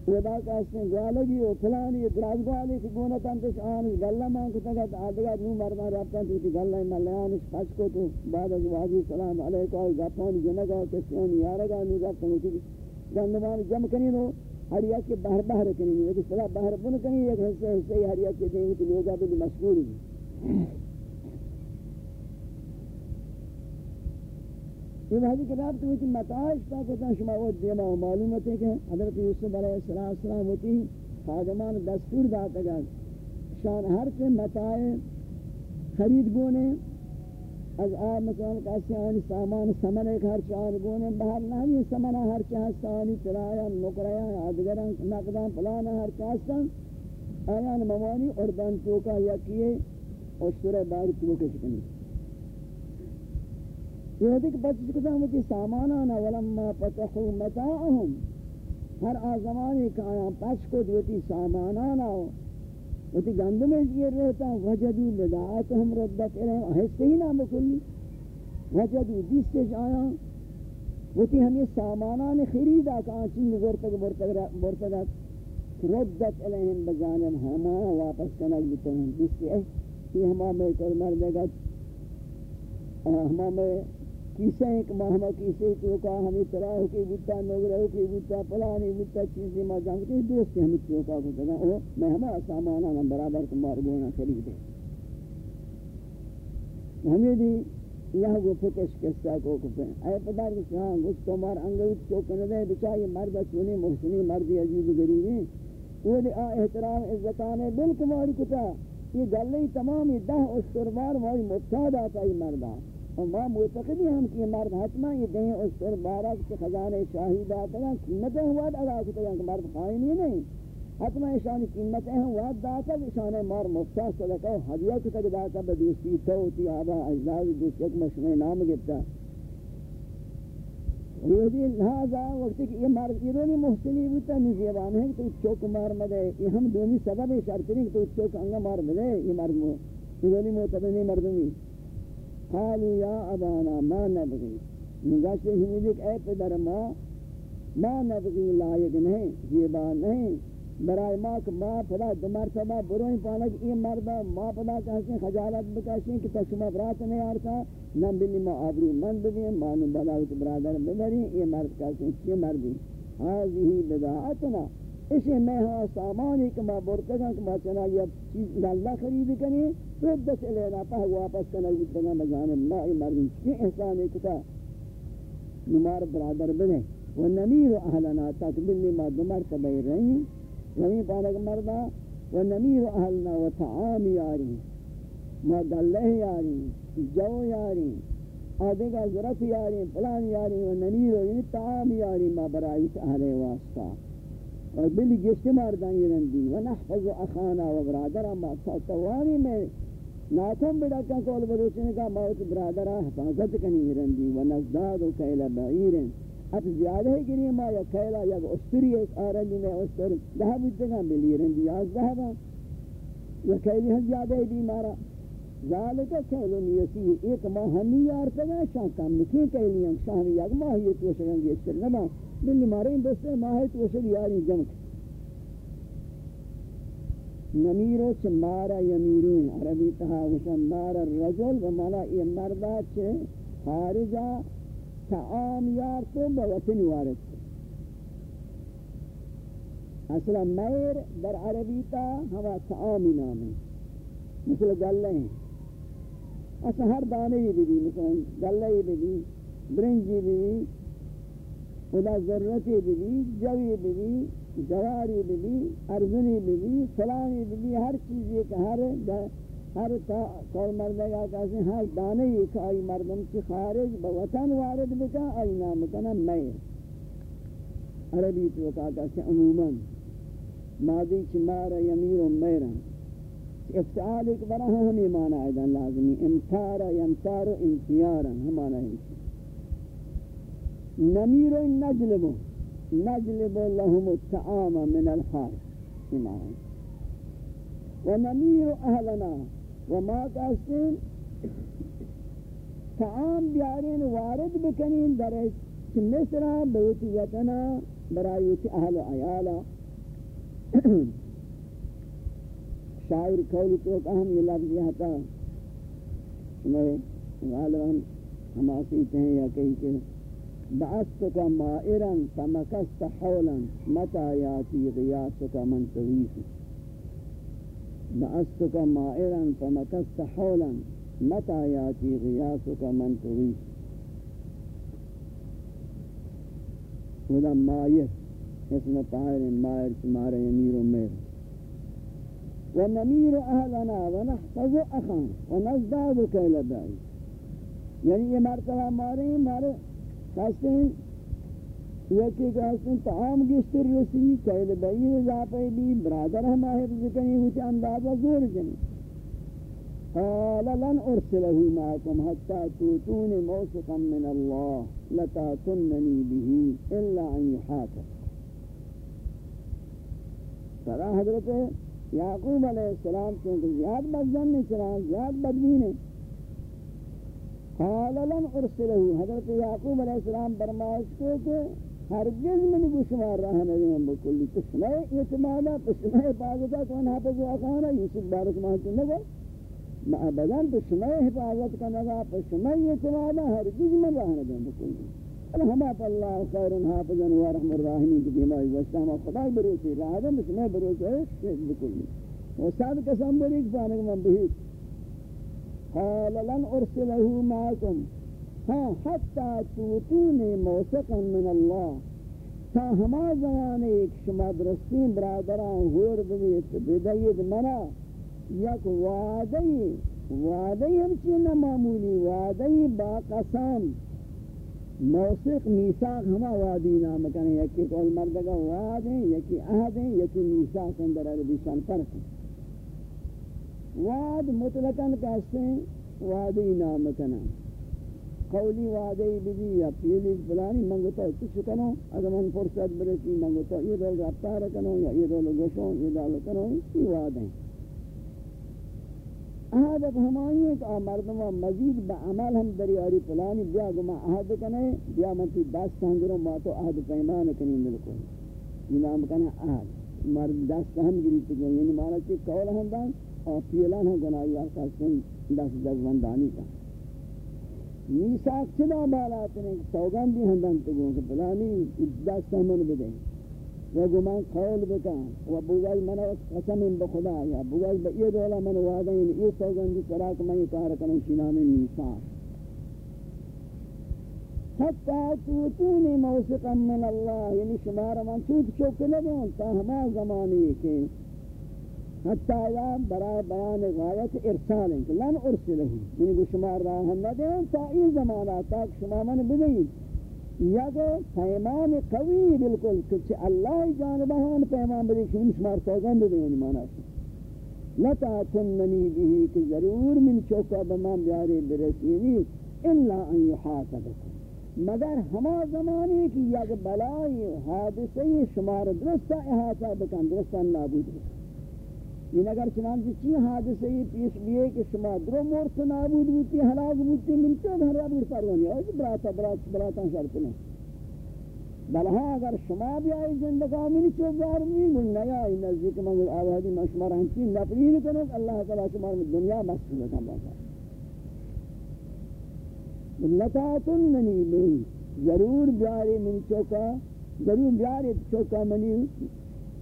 گے گونی ہو ودا کاسن گالگی و فلانی دراز گالی کی گونا تانتش آنش گلہ مان کتا گا آدھگا نو مرمان رابطان تو تی گلہ ملیانش خش کو تو بعد از واجی سلام علیکہ گپانی جنگا کسیانی یارگا نو گپتن تی گندمان جمع کنی نو ہر یک کے باہر باہر کنی نو ایک صلاح باہر بن کنی ایک حصہ حصہ ہر یک کے دیں تو لوگا بھی مشکوری یہ وحدی کتاب تو ہوتی متاعش پاک ہوتا شما وہ دیما و معلومت ہے کہ حضرت یوسف علیہ السلام ہوتی خادمان دستور داتا گا شان ہر سے متاع خرید گونے از آب مثلا کسی آنی سامان، سمن ایک ہر چاہر گونے بہر نہیں سمن ہر چاہ سانی ترایا نکرایا آدگران، نقدان پلانا ہر چاہستان آیان موانی اردان چوکا یکیے اور اشتر باری چوکے شکنی یہ دیکھ بچ کتا ہم کی سامانانا ولما فتحوا متاعهم. ہر آزمانی کا آیا پس کو دیتی سامانانا وتی گند میں یہ رہتا وجدو بداعتهم ردت الہم حصہ ہی نام کلی وجدو جس دیستے آیا وتی ہمیں سامانان خریدا کہاں چین برتگ برتگ ردت الہم بجانب ہما واپس کنک بتنم دیستے یہ ہما میں کر مردے گا. ہما میں کیسے ایک مہمہ کیسے تو کا ہمیں طرح کی بوتا نگرہ کی بوتا پلانی بوتا چیزیں ما جانتے ہیں دوست ہمیں تو کا کو دگا او میں ہمیں سامانا نہ برابر تمہار گونا خریدے ہمیں دی یہ وہ فکش قصہ کو کو اے پدار کے ہاں گوشت تمہار انگوت کو کنے دے بچائے مرد چونے، محسنی مرد عزیز غریب ہیں۔ وہ دی آ احترام، عزتانے بالکل کتا۔ یہ گلے تمام دہ اس سربار والی مبتاد آتا ہے مردہ اور ما معتقدی ہم کہ مرد حتما یہ دہیں اس پر بارہ کے خزانے شاہی داتا ہے قیمتیں ہوا ادا کتا ہے کہ مرد خائن ہی نہیں۔ حتما اشانی قیمتیں ہوا داتا ہے اشانی مار مفتاح صدقہ حدیہ کتا کہ داتا بدوستی توتی آبا اجلاز دوستی ایک مشمع نام گفتا۔ یہ بھی لہذا وقت کہ یہ مرد یہ دونی محسنی بودتا نزیبان ہے تو چوک مار مدے۔ یہ ہم دونی سبب شرط نہیں کہ تو چوک انگا مار مدے، یہ مرد مو یہ دونی مردمی قالوا يا ابانا ما نبغي. نگاشتے ہی مجھے اے پدر ما ما نبغي لائق نہیں یہ زیبا نہیں. برای ما کہ ما پدا دو مرتبہ بروئی پانک این مردہ ما پدا کہتے ہیں خجالت بکشیں کہ تا برات نہیں آرتا نم بلی ما آبرو من بدیں مانو بلاوت برادر ببریں یہ مرد کہتے ہیں چی مردی؟ حاضی بداعتنا اسی میں ہاں سامانی کہ ما برتگا کہ چنا یہ چیز اللہ خرید کنی ردت الینا پہ واپس کنا گتگا بجانب ما ای مردی چی احسانی کتا۔ نمار برادر بدیں ونمیر اہلنا تک بلی ما دو مرتبہ رہیں وہیں یعنی پانک مردہ و نمیر اہلنا و تعام یاری۔ ما دلہ یاری، جو یاری آدھگا ذرف یاری پلان یاری و نمیر یعنی تعام یاری ما برایت اہل واسطہ۔ و بلی گشت مردان یرندی و نحفظ اخانا و برادر ما توانی میں ناکم بڑا کن کول بروچنے کا موت برادرہ حفاظت کنی یرندی و نزداد و کیل بعیرن ات زیادہ ہے کہ ما یا کھیلا یا استری ایک آرنی میں استر دہب اتنا ملی رندی آز دہبا یا کھیلی ہم زیادہ ہے بیمارا ذالکہ کھیلو نیسی. ایک ماہ ہمی یارتا گا شاہ کام نکی کھیلی ہیں شاہ ہمی یک ماہ یہ توشگن گے استر بلی مارے ان دوستے ماہ توشگ یاری جمک نمیرو چھ مارا یمیرون عربی تہا وشن مارا الرجل و مالا یہ مردہ چھ خارجہ تعام یار تو بوطن وارد. اصلا میر در عربی تا ہوا تعامی نام ہے مثل گلے. ہیں اصلا ہر دانے ہی بھی مثلا گلے ہی بھی برنجی بھی خدا ضرورتی بھی جوی بھی جواری بھی ارزنی بھی فلانی بھی ہر چیز یہ کہ ہر ہر کول مردے گا کہتے ہیں، ہر دانے ایک آئی مردم کی خارج بوطن وارد بکا، آئی نام کنا میر عربی تو کہا کہتے ہیں عموماً مادی چی مارا یمیر و میرا۔ افتعال ایک برا ہمیں مانا ہے، دن لازمی، امتارا، یمتار و امتیارا، ہمانا ہے۔ نمیر و نجلب. نجلب لهم التعام من الخارج ایمان ونمیر اهلنا. وما کہستیں تعام بیارین وارد بکنین در مصرہ بیوتی وطنا برایوتی اہل و عیالا شاعر قولی تو اہم یہ لفظ یہ تھا میں غالباً ہماسیت ہیں یا کہیں کہ بعثتك مائرا فمكست حولا متى ياتي غياثك من تغيث؟ بعثتك مائرا فمكست حولا متى ياتي غياثك من تغيث؟ وذا مائر، اسم طائر مائر، شمار يمير مير. ونمير أهلنا ونحفظ أخانا ونزداد كيل بعيد یعنی یہ مرتبہ مارے مارے کہتے ہیں یکی کہتے ہیں تعام گشتر رسی کہل بئی اضافہ بھی، برادر ہم حفظ کنی ہوتی اندازہ زور جنی۔ قال لن ارسله معكم حتى توتوني موثقا من الله لتاتنني به الا ان يحاكم فرا حضرت یعقوب علیہ السلام، چونکہ زیاد بدزن نہیں چلا زیاد بدبین ہے۔ قال لن ارسله حضرت یعقوب علیہ السلام برمائش کو کہ ہرگز من گوشمار رہا ندیم بکلی پسمہ اعتمادا پسمہ حفاظتا کون حافظ واقعانا یوسف بارک مانتے نگو بدن پسمہ حفاظت کا نگا پسمہ اعتمادا ہرگز من رہا ندیم بکلی الحمد اللہ خیر حافظا و رحم الراحمین کی دیمائی وستاما خدا بروچی راہدم بسمہ بروچی شیخ بکلی وستاد قسم بریک پانک من بہیت قال لن ارسله معكم. ہاں حتی توتونی موسقا من اللہ تا ہما زمانے ایک شما درستین برادران ہور بگیت بدید منا. یک وعدی وعدی ہمچی نمامولی وعدی با قسم. موسیق میساق ہما وعدی نام کنے یکی کول مردگا وعدی یکی عہدی یکی میساق اندر عربی شان فرق وعد مطلقاً کہتے ہیں وعدی نام کنے قولی وعدے بھی یا پیلی فلانی منگو تو کچھ کنو اگر من فرصت برسی منگو تو یہ رول رفتار کنو یا یہ رول گوشوں یہ دال کنو، یہ وعد وعدے. عہد ہمانی ہے کہ مردم مزید بعمل ہم دریاری فلانی بیا گما عہد کنے، بیا من تی دست سنگروں ما تو عہد پیمان کنی ملکو. یہ نام کنے عہد مرد دست ہم گری تکیں یعنی مانا چی قول ہم دان؟ اور پیلان ہم گناہی آقا سن، دست دزمندانی کا۔ نیساک چلا بالات نے سوگان دی ہم دان تکوں کہ پلانی، دست ہمیں بدیں و گمان قول بکن و بوگای من قسم بخدا یا بوگای با یہ دولا من وعدہ این یہ سوگان دی تراک من یہ کار کنم شنام نیساک حتی توتونی موسقا من اللہ یعنی شمار من چوت چوک لگوں تا ہما زمانی کے حتی یا برای بیان غایت ارسال ہیں کہ لن ارسلہی یعنی شمار راہ نہ دیں تا ای زمانہ تاک شما من بدئید یا کہ پیمان قوی بالکل کہ اللہ جانبہ ہم پیمان بدئید کہ شمار سوگن بدئید یعنی مانا شما لتا تننی بھی کہ ضرور من چوکا بمان بیاری برسینی الا ان یحاسبکم. مگر ہما زمانی کی یک بلائی حادثی شمار درستہ احاطہ بکن درستہ نابود بکن یہ اگر چنانچہ چی حادثی پیش لیے کہ شما درو مورت نابود بوتی حلاق بوتی من چود ہر رب پروانی ہے اس براتا براتا براتا شرط نہیں بلہا ہاں، اگر شما بھی آئی زندگاہ من چود دار نہیں من نیا آئی نزدیک منگل آوازی میں شمار ہنچی نفرین کنک اللہ تعالی شمار دنیا مستر بکن باتا لتاتننی بھی ضرور بیاری من چوکا، ضرور بیاری چوکا منی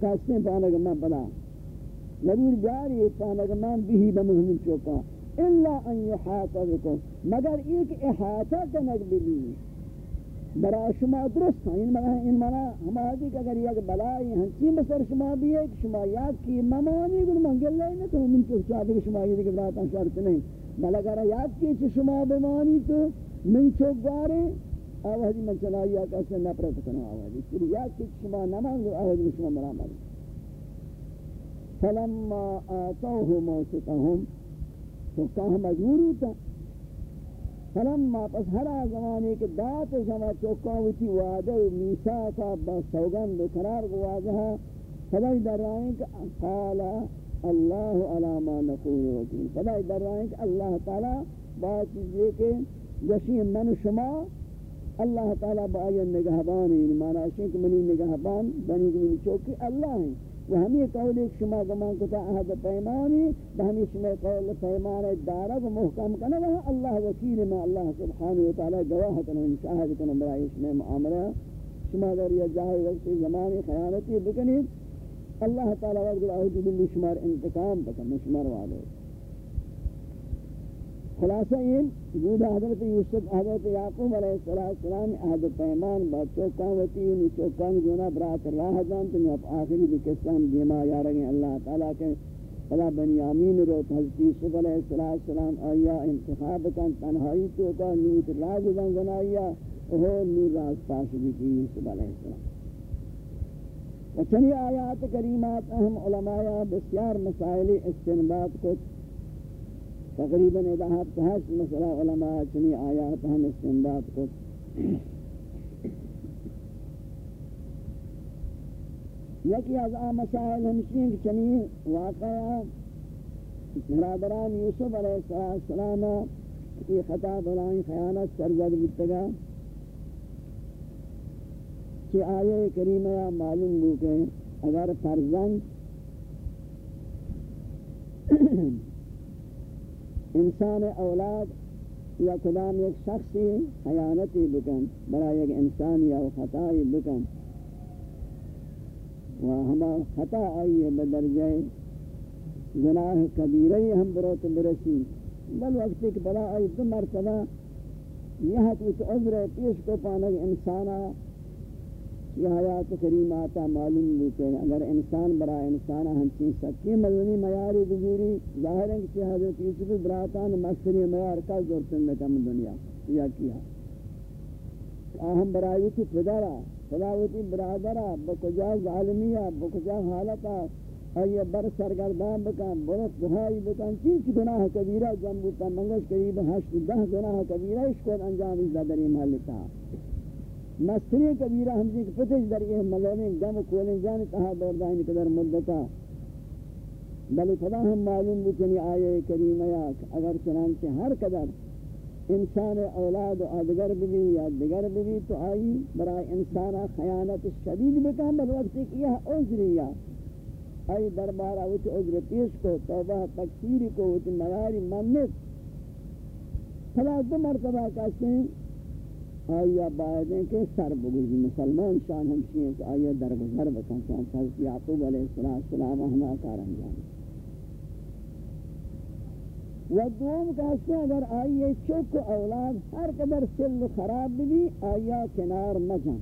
کاستے پانک میں بنا ضرور بیاری پانک میں بھی بمہمن چوکا، الا ان یحاطا بکن مگر ایک احاطہ کنک بھی برا شما درست ہیں۔ ان معنی ان معنی ہماری کہ اگر یک بلائی ہنچی بسر شما بھی ہے کہ شما یاد کی ممانی گل منگل لئی نہ تو من چوک چاہتے کہ شما یہ کہ براتا شرط نہیں۔ بل اگر یاد کی چھ شما بمانی تو، من چوگوارے آوازی من چلائی آقا سے نپرت کنو آوازی۔ چلی یا کچھ شما نمانگو، آوازی شما مرامل فلما آتوه موسطهم تو کہاں مجبور ہوتا۔ فلما پس ہر زمانے کے دات شما چوکاوتی وعدہ میساکا با سوگند قرار کو واضحا فلائی در رائیں کہ قال اللہ علاما نقول وکیل فلائی در رائیں کہ اللہ تعالی بات چیزے کہ جشی من شما، اللہ تعالی با آیا نگہبان ہیں۔ مانا ہے کہ منی نگہبان، بنی گمین چوکی اللہ ہیں۔ و ہمیں قول شما گمان کتا عہد پیمانی بہمی شما قول پیمان دارا دارد محکم کنا و اللہ وکیل میں اللہ سبحانہ وتعالی گواہ کنا شاہد کنا برای شما معاملہ شما در یا جاہی وقت زمانی خیانتی بکنید اللہ تعالی وقت آہد بلی شمار انتقام بکن شمار والے خلاصہ یہ بود حضرت یوسف، حضرت یعقوب علیہ السلام عہد پیمان با چوکان وتی نی چوکان جونا برات راہ جان تو اب آخری بھی قسم دیما یا رہے اللہ تعالی کے فلا بنیامین رو، حضرت یوسف علیہ السلام آیا، انتخاب کن، تنہائی تو کا، نوت راز دن گنایا وہ نور راز پاس بھی کی، یوسف علیہ السلام۔ وچنی آیات کریمات اہم علماء بسیار مسائل استنباط کو تقریباً اداحت تحس مسئلہ علماء چنی آیات ہم استنباد کو یکی از آ مسائل ہمشین چنی واقعہ برادران یوسف علیہ السلام کی خطا بلائیں خیانت سرزد بتگا کہ آیے کریمہ معلوم ہو کہ اگر فرزند انسان اولاد یا کدام ایک شخصی خیانتی بکن، برای ایک انسان یا خطائی بکن. و ہما خطا آئی ہے بدرجہ گناہ کبیرہی ہم بروت برسی. بل وقت ایک بلا آئی دو مرتبہ یہاں تو عذر پیش کو پانک انسانہ یہ حیات کریم آتا معلوم ہوتے ہیں۔ اگر انسان برا انسان ہنچی سچی مدنی میاری گزوری ظاہر ہے کہ حضرت یوسف براتان مستری میار کا زورتن میں کم دنیا یا کیا آہم برای کی پدرہ خداوتی برادرہ بکجا ظالمیہ بکجا حالتا آئیے بر سرگردان بکن برت بہائی بکن۔ چیز گناہ کبیرہ جنبوتا منگش قریب ہشت دہ گناہ کبیرہ اس کو انجام دادری محلتا مستری کبیرہ ہم جی فتش در یہ ملونے گم کولیں جانے کہا دور دائن قدر مدتا. بلی خدا ہم معلوم بکنی آیے کریم آیات اگر چنانچہ ہر قدر انسان اولاد و ادگر بھی یا دگر بھی تو آئی برای انسان خیانت شدید بکن بل وقت ایک یہ عذری یا. ای دربارہ وچ عذر پیش کو توبہ تکفیر کو وچ میاری منت پھلا دو مرتبہ کہتے ہیں آیا باید ہیں کہ سر بگوزی مسلمان شان ہمشی ہیں کہ آیا درگزر بکن. شان حضرت یعقوب علیہ السلام ہمیں کار انجام و دوم کہتے ہیں اگر آئیے چک اولاد ہر قدر سل خراب بھی آیا کنار مجھن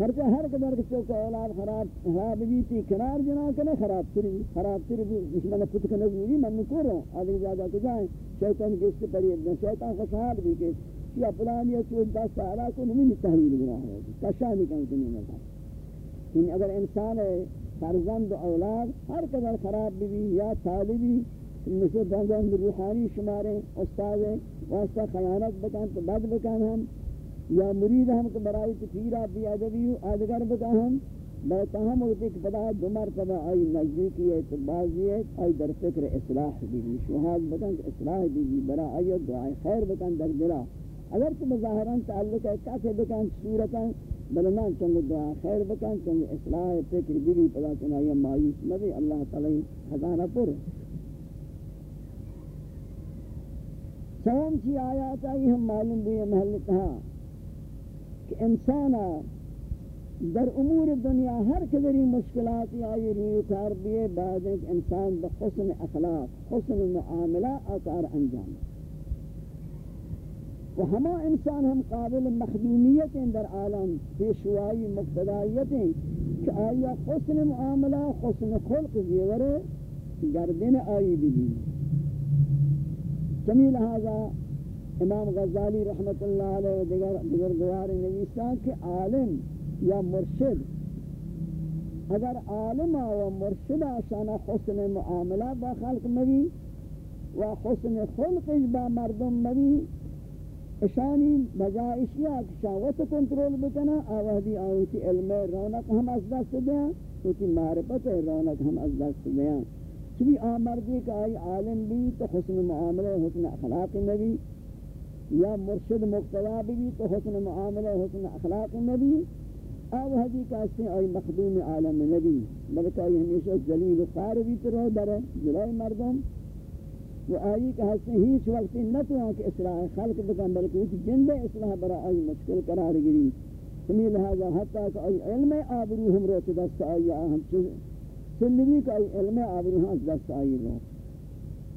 ہر کہ ہر قدر چک اولاد خراب خراب بھی تھی کنار جنا کنے خراب تری خراب تری بھی اس میں نے پتک نظری من کو رہا آدھے زیادہ کو جائیں شیطان گشت پری ابن شیطان خوشحال بھی کہ یا پلانی چوز دس سالہ کو نہیں تحویل گناہ ہے کشانی کہیں کہ نہیں نظر یعنی اگر انسان فرزند و اولاد ہر قدر خراب بھی یا طالبی مثل فرزند روحانی شمارے، استاد واسطہ خیانت بکن تو بد بکن ہم، یا مرید ہم کو برائی تفیرہ بھی ادبی آدگر بکن ہم بہتا ہم ہوتے کہ پدا دو مرتبہ آئی نزدیکی ہے تو بازی ہے، آئی در فکر اصلاح بھی شہاد بکن، اصلاح بھی برا آئی دعائی خیر بکن در دلہ۔ اگر تو بظاہران تعلق ہے کیسے بکن صورتاں بلنان چنگ دعا خیر بکن، چنگ اصلاح فکر بھی پدا چنائی مایوس نبی اللہ تعالی خزانہ پر سوام چی آیات آئی ہم معلوم بھی یہ محل کہا کہ انسانا در امور دنیا ہر قدری مشکلات آئی روی کار بیئے بعد ایک انسان بخصن اخلاق، حسن معاملہ آکار انجام ہے۔ و ہما انسان ہم قابل مخدومیت ہیں در عالم پیشوائی مقتدائیت ہیں کہ آیا حسن معاملہ، حسن خلق زیور گردن آئی بھی چمی لہذا امام غزالی رحمت اللہ علیہ دیگر بزرگوار نویسان کہ عالم یا مرشد. اگر عالم و مرشد آشانا حسن معاملہ با خلق مبی و حسن خلق با مردم مبی اشانی بجائے اشیاء شاوت کنٹرول بکنا آوہدی آوہدی علم رونق ہم از دست دیا کیونکہ معرفت رونق ہم از دست دیا چوی آمردی کہ آئی عالم بھی تو حسن معاملہ حسن اخلاق نبی. یا مرشد مقتلا بھی تو حسن معاملہ حسن اخلاق نبی. آوہدی کہتے آئی مخدوم عالم نبی. بلکہ آئی ہمیشہ جلیل و خار بھی تو رو در جلائی مردم. وہ آئی کہ ہستے ہیچ وقتی نہ نتوان کہ اصلاح خلق بکن بلکہ اس جند اصلاح برا آئی مشکل قرار گری سمی لہذا حتی کہ آئی علم آبرو ہم روچ دست آئی آہم سلوی کہ آئی علم آبرو ہم دست آئی رو. یعنی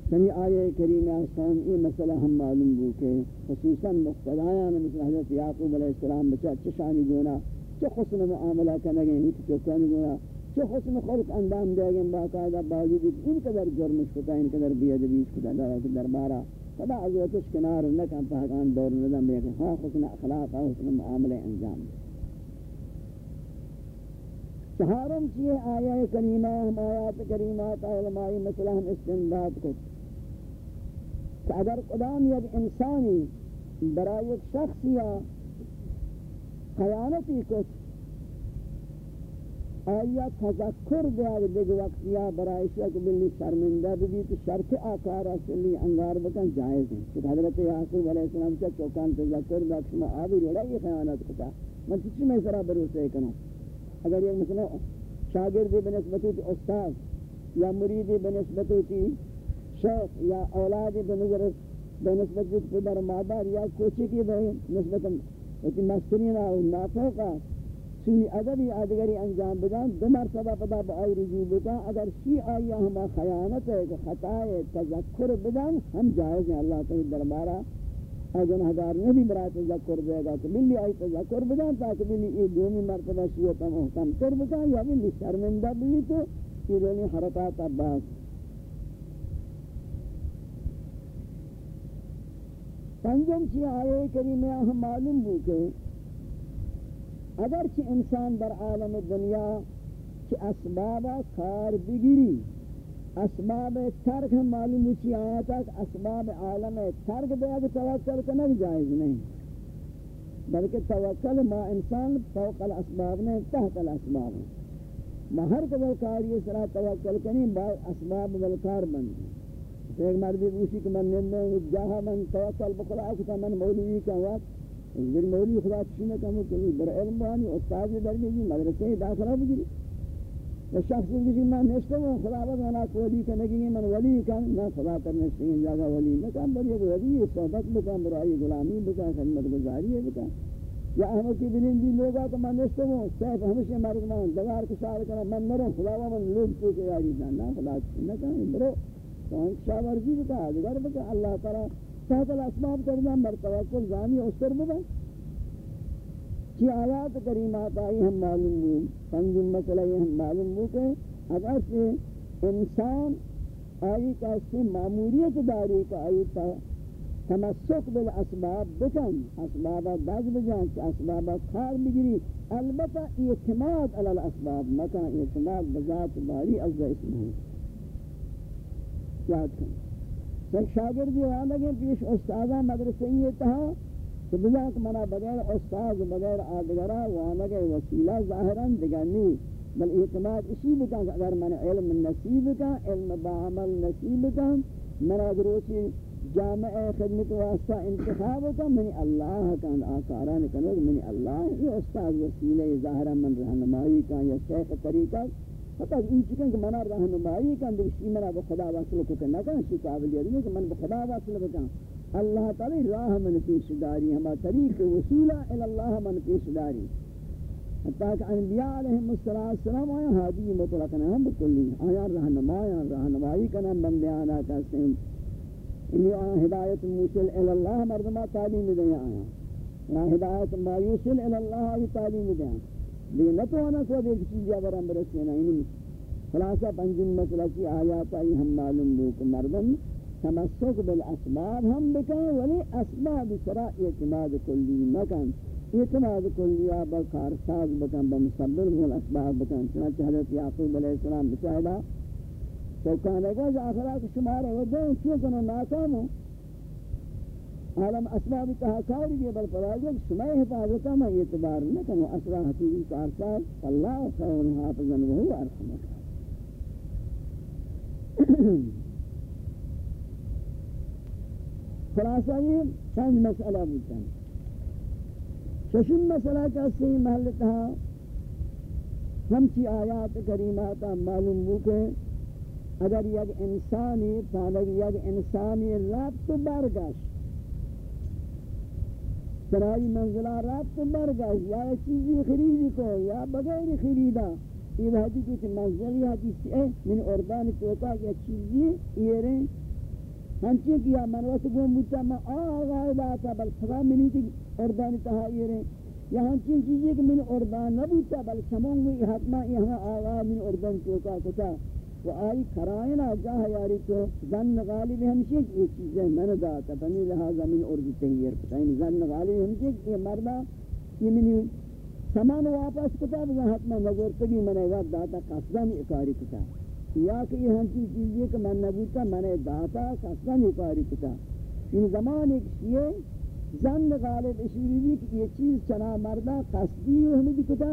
سمی آیے کریم احسان یہ مسئلہ ہم معلوم ہو کہ خصوصاً مقتدایان مثل حضرت یعقوب علیہ السلام بچہ چشانی گونا چھ خسن معاملہ کنگیں ہی چکانی گونا چه حسن خلق اندام دے گئے، باقاعدہ باوجود ان قدر جرمش کتا ان قدر بیادبیش کتا دارا کہ دربارہ، خدا عزوتش کنار نکن پاکان دور ندم بے کہ ہاں حسن اخلاق ہاں حسن معاملے انجام دے۔ چہارم چیئے آیہ کریمہ، ہم آیات کریمات علمائی مسئلہ ہم استنباد کو۔ کہ اگر قدام یک انسانی برای ایک شخصیا خیانتی کچھ آیا تذکر دیا دیگه وقت یا برای شک بلی شرمندہ بھی تو شرط آکار اصلی انگار بکن جائز ہیں کہ حضرت یعقوب علیہ السلام سے چوکان تذکر دا شما آبی روڑا یہ خیانت کتا۔ من چیچی میں سرا بروسے کنوں اگر یہ مثلا شاگرد بنسبتی تی استاد یا مرید بنسبتی تی شیخ یا اولاد بنسبتی تی پدر مادر یا کوچی کی بنسبت مسترین و نافوقہ سوی ادبی ادگری انجام بدن، دو مرتبہ پدا با آئی رجوع بکن. اگر شی آئی ہما خیانت ہے کہ خطا ہے تذکر بدن ہم جائز ہیں اللہ تعالی دربارہ اگر ہدار نبی برای تذکر دے گا تو بلی آئی تذکر بدن تاکہ بلی ای دومی مرتبہ شیعتا محکم کر بکن، یا بلی شرمندہ بھی تو یہ دونی حرکات عباس. پنجم چی آئے کریمہ ہم معلوم ہو کہ اگر چی انسان در عالم دنیا چی اسباب کار بگیری، اسباب ترک ہم معلوم چی آتا کہ اسباب عالم ترک دے اگر توکل کرنا جائز نہیں بلکہ توکل ما انسان فوق الاسباب نہیں تحت الاسباب ما ہر قدر کاری اس طرح توکل کرنی با اسباب والکار بند. ایک مردی بوشی کہ من نندے جاہا من توکل بکلا اکتا من مولوی کا وقت؟ دل مولی خدا چینے کمو چلی بر علم بانی، استاد درجے جی مدرسے داخلہ بگیری. یا شخص کسی میں نشتہ ہوں خدا بس انا کولی کنگی من ولی کن نا خدا تر نشتہ ہیں جاگا ولی نکن بر یک ولی صحبت بکن برائی غلامی بکن خدمت گزاری بکن یا احمد کی بنین جی لوگا تو من نشتہ ہوں سیف ہمیشہ مرد من دگار کشار کرا من نرم خدا من لوگ تو کہ یاری جان. نا خدا نکن برو. تو ہم شاورزی بکن ادگر بکن اللہ تعالی تحت الاسباب کردن مرتوکل زانی استر بکن چی آیات کریمات آئی ہم معلوم ہوں پنجم مسئلہ یہ ہم معلوم ہوں کہ اگر سے انسان آئی کا اس کی معمولیت داری کا آئی تا تمسک بالاسباب بکن اسبابا دز بجان چی اسبابا کھار بگری البتہ اعتماد علی الاسباب مکان اعتماد بذات باری از اسم ہوں یاد کریں شاگرد جو آنے ہاں، پیش استاذہ مدرسہ یہ تہا تو بذات منا بغیر استاد، بغیر آدگرہ وانگے وسیلہ ظاہراً دگانی بل اعتماد اسی بکن کہ اگر من علم نصیب کا علم بعمل نصیب کا منا دروسی جامع خدمت واسطہ انتخاب کا منی اللہ کا آکاران کنو منی اللہ یہ استاد وسیلہ ظاہرہ من رہنمائی کا یا شیخ طریقہ۔ فقط این چکن کہ منا رہنمائی کا اندر منا بخدا واصل کو کرنا کا اسی قابلیت نہیں کہ من بخدا واصل بکن. اللہ تعالی راہ من پیش داری ہما طریق وصولہ اللہ من پیش داری حتیٰ کہ انبیاء علیہ السلام آیا حادی مطلق ہم بکلی آیا رہنمایا رہنمائی کنا بندیانا کہتے ہیں انہی آیا ہدایت موسل اللہ مردمہ تعلیم دیں آیا؟ یا ہدایت مایوسل اللہ آئی تعلیم دیں لیکن نہ تو آنا کو دیکھ چیزیں برام برسینا انہی خلاصہ پنجم مسئلہ کی آیات آئی، ہم معلوم بوک مردم تمسک بالاسباب ہم بکن، ولی اسباب سرا اعتماد کلی مکن۔ اعتماد کلی آبا کارساز بکن بمصبر بکن، اسباب بکن۔ چنانچہ حضرت یعقوب علیہ السلام بچائدہ تو کہنے گا جو آخرات شمارے ہو دیں کیوں کنو ناکام ہو عالم اسباب تحاکاری یہ بل پراجہ شمائے حفاظتا میں اعتبار نہ کنو اسرا حقیقی کار کارساز اللہ خیر حافظا وہو ارحمک خلاصہ یہ پنج مسئلہ بودتا ہے ششم مسئلہ کا سی محل تھا ہمچی آیات کریماتا معلوم ہو کہ اگر یک انسانی پانک یک انسانی رابط برگشت سرائی منزلہ رات تو رابط برگشت یا چیزی خرید کو یا بغیر خریدا. یہ وحدی کی منزلی حدیث ہے من اردان توتا یا چیزی یہ رہیں ہنچی کیا من وقت گوم بچا من آغا علاقہ بل خدا منی کی اردان تحائی رہے یا ہنچی چیزی کہ من اردان نبوتا بل سمون گئی حتما یہاں آغا من اردان چوکا کتا و آئی کرائنا جاہ یاری تو زن غالب ہمشی کہ یہ چیزیں من داتا بنی لہذا من ارد تحیر کتا یعنی زن غالب ہمشی کہ مردہ یہ منی سامان واپس کتا بزن حتما نظر تگی من وقت داتا قصدن اکاری کتا یا کہ یہ ہنچی چیز یہ کہ من نبوتا، من داتا کسا نکاری کتا ان زمان ایک شیئے زن غالب اشیری بھی کہ یہ چیز چنا مردہ قصدی ہمیں بھی کتا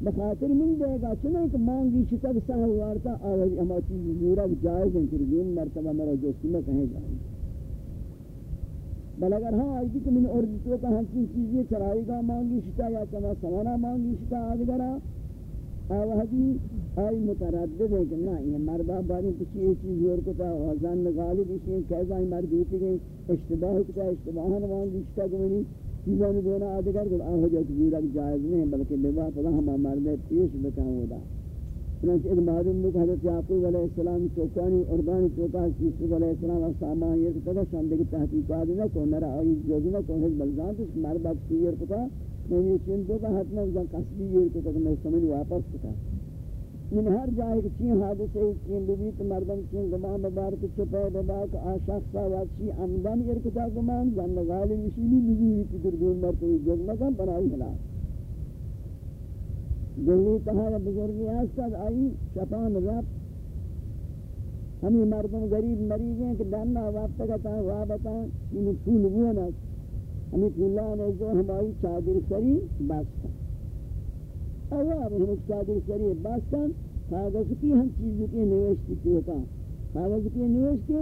بخاطر من دے گا چنہ کہ مانگی شتا کہ ساہ وارتا آواز اما چیز زورا جائز ہیں کہ دین مرتبہ مرا جو سمت کہیں جائیں بل اگر ہاں آئی کہ من ارد تو کہ ہنچی چیزیں چرائی گا، مانگی شتا یا چنا سوانا مانگی شتا آدھگرہ آوازی آئی متردد ہے کہ نا یہ مردہ باری کسی ایک چیز اور کتا وزن غالب اسی ہیں کیسا ہی مرد ہوتی گئی اشتباہ کتا اشتباہن وان گشتا گمنی چیزان دونا آدھگر کل آہو جا کبیرک جائز نہیں، بلکہ ببا پدا ہما مردہ پیش بکن ہو دا چنانچہ ایک معلوم لوگ حضرت یعقوب علیہ السلام چوکانی، اردانی چوکا یوسف علیہ السلام و سامان یہ کتا شاندے کی تحقیقات نہ کو نرا آئی جو نہ کو حضرت بلزان تو مردہ کسی اور کتا میں یہ چنتو کا حتما ازا قصدی یہ کتا کہ میں سمجھ واپس کتا من ہر جائے کہ چین حادثے چین ببیت مردم، چین زمان ببارک چپے بباک آشاق سا واچی عمدان ارکتا گمان، جان غالی مشیلی نزوری کی دردون مرتوی جگ مکم بنائی حلا دلی کہا یا بزرگی آستاد آئی شپان رب. ہمیں مردم غریب مریض ہیں کہ دانا وقت کتا وابتا انہیں پھول بونا. ہمیں اللہ نے جو ہماری چادر سری باستا اواب ہم چادر سری باستا کاغذ کی ہم چیز کی نوشتی کیوتا کاغذ کی نوشتی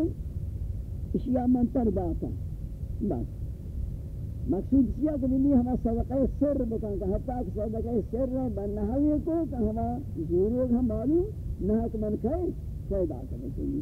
اشیاء منتر باتا۔ بس۔ مقصود کیا کہ بھی ہمیں صدقہ سر بکن، کہ حتیٰ کہ صدقہ سر رہے بنہوی کو کہ ہمیں ضرور ہم معلوم نہ کہ من کھائے پیدا کرنے کے لیے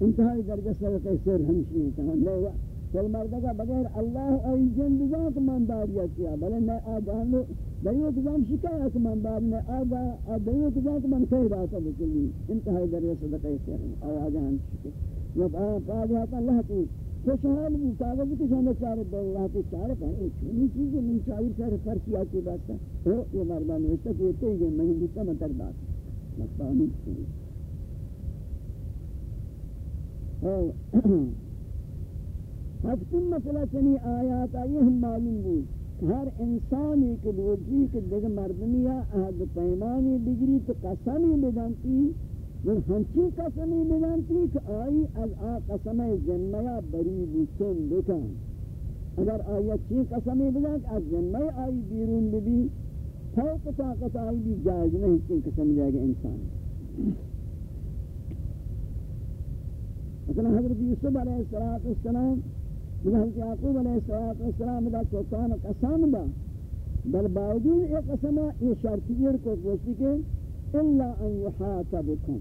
انتہائی درجہ صدقہ سر ہمشی ہیں۔ کہ ہم لے کل مردہ کا بغیر اللہ ای جن بزاک منداریا کیا بلے میں آجان لو دیو کزام شکایہ کہ مندار میں آجا دیو کزام من کھائے راتا بکلی انتہائی درجہ صدقہ سر ہم آجان شکایہ جب آجا آجا اللہ کی خوشحال بھی کاغذ کے سامنے چارے دے اللہ کے چارے پر ایک چونی چیز ہے من چاری چارے پر کیا کی بات ہے تو یہ مردان ہوتا کہ یہ تیگے میں ہندوتا مطر بات مطبانی چونی ہفتم مسئلہ چنی آیات آئی ہم معلوم بود ہر انسانی کے لوجی کے دیکھ مردمیہ اہد پیمانی بگری تو قسمی بدانتی من ہنچی قسمی بجانتی کہ آئی از آ قسم جنمیا بری بوچن بکن۔ اگر آئی چی قسمی بجانت از جنمی آئی بیرون ببی فوق طاقت آئی بھی جائز نہیں چی قسم جائے گا انسان۔ مثلا حضرت یوسف علیہ السلام حضرت یعقوب علیہ السلام دا چوکان قسم دا. بل باوجود ایک قسم یہ شرطیر کو پوچھتی کہ الا ان يحاط بكم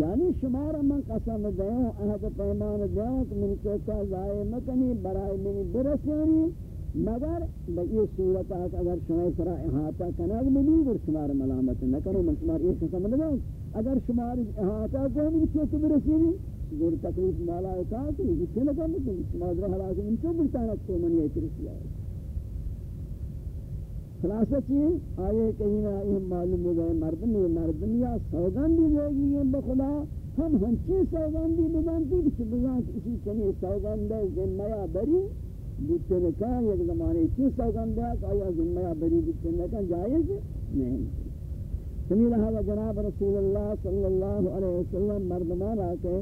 یعنی شمار من قسم دیوں عہد پیمان دیوں کہ من چوکا ضائع مکنی برائے منی برسانی مگر بئی صورت ہے اگر شما سرا احاطہ کنگ ملی گر شمار ملامت نہ کرو من شمار ایک قسم دیوں اگر شمار احاطہ کو من چوکا برسانی گر تکلیف مالا ہوتا ہے کہ یہ کچھ نہ کرنے شمار در حالات من چوکا برسانا تو من یہ ترسی آئے خلاصہ چیز آئے کہیں نہ یہ معلوم ہو گئے مردمی مردمیا سوگندی دے گی یہ بخدا۔ ہم ہنچی سوگندی بدانتی کچھ بزانت اسی چنی سوگندہ ذمہ بری۔ بودتے نکان یک زمانے چی سوگندہ کہ آیا ذمہ بری بودتے نکان جائز نہیں۔ سمی لہذا جناب رسول اللہ صلی اللہ علیہ وسلم مردمان آکے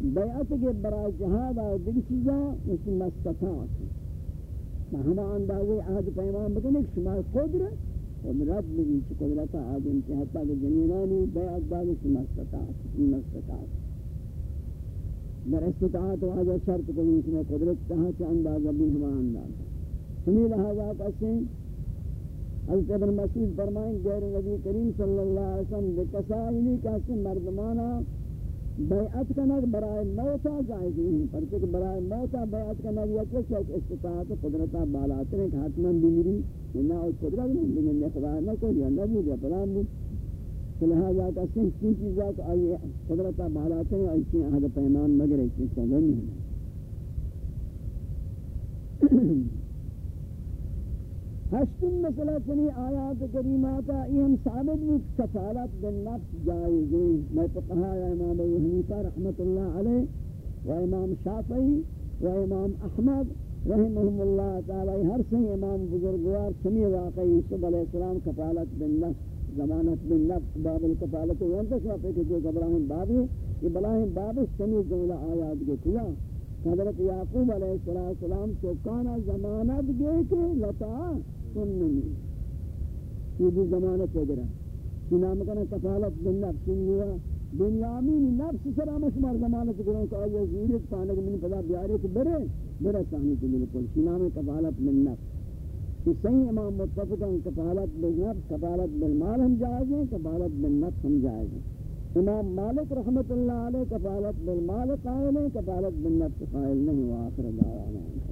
بیعت کے برای جہاد آئے دیکھ چیزاں اسی مستطاعت ہم اندازے عہد پیمان بکنے کہ شما قدرت قدرت بھی چی قدرت آدم کی حتی کہ جنینانی بیعت داگے شما استطاعت شما استطاعت در استطاعت واجہ شرط کو شما قدرت کہاں چی اندازہ بھی ہما اندازہ سمی لہذا کسے حضرت ابن مسعود فرمائیں، غیر نبی کریم صلی اللہ علیہ وسلم بکسائنی کہتے مردمانا بیعت کنک برای موتا جائز نہیں پرچہ کہ برای موتا بیعت کنک یا کس ایک استطاعت قدرتا بالاتر ایک حتمن بیمیری نہ اور قدرت نہیں لیکن نے نہ کو یا نبی یا پلان بھی لہذا کہ سن چین چیزا کہ آئی قدرتا بالاتر ہے ایسی احد پیمان مگر ایسی سوگن نہیں ہشتم مسئلہ چنی آیات کریماتا یہ ہم ثابت بھی کفالت بالنفس جائز ہیں میں تو کہا ہے امام ابو حنیفہ رحمت اللہ علیہ، و امام شافعی، و امام احمد رحمهم اللہ تعالی، ہر سے امام بزرگوار سمی واقعی یوسف علیہ السلام کفالت بالنفس زمانت بالنفس باب الکفالت وانتا شما پہ کہ جو ابراہیم باب ہے، یہ بلاہم باب سمی جملہ آیات کے کیا۔ حضرت یعقوب علیہ السلام چوکانا زمانت گئے کہ لتا سننی. یہ بھی زمانت وغیرہ یہ نام کنا کفالت بن نفس. سننیہ بنیامین نفس سر مشمار زمانت کروں کہ آیا زیرت پانک من پدا بیارے کہ برے. برے سانی کی ملکل یہ نام کفالت بن نفس. یہ صحیح امام متفقہ کفالت بن نفس، کفالت بالمال ہم جائز ہیں، کفالت بن نفس ہم جائز ہیں. امام مالک رحمت اللہ علیہ کفالت بالمال قائل ہیں، کفالت بالنفس قائل نہیں وآخر دعوانا ہے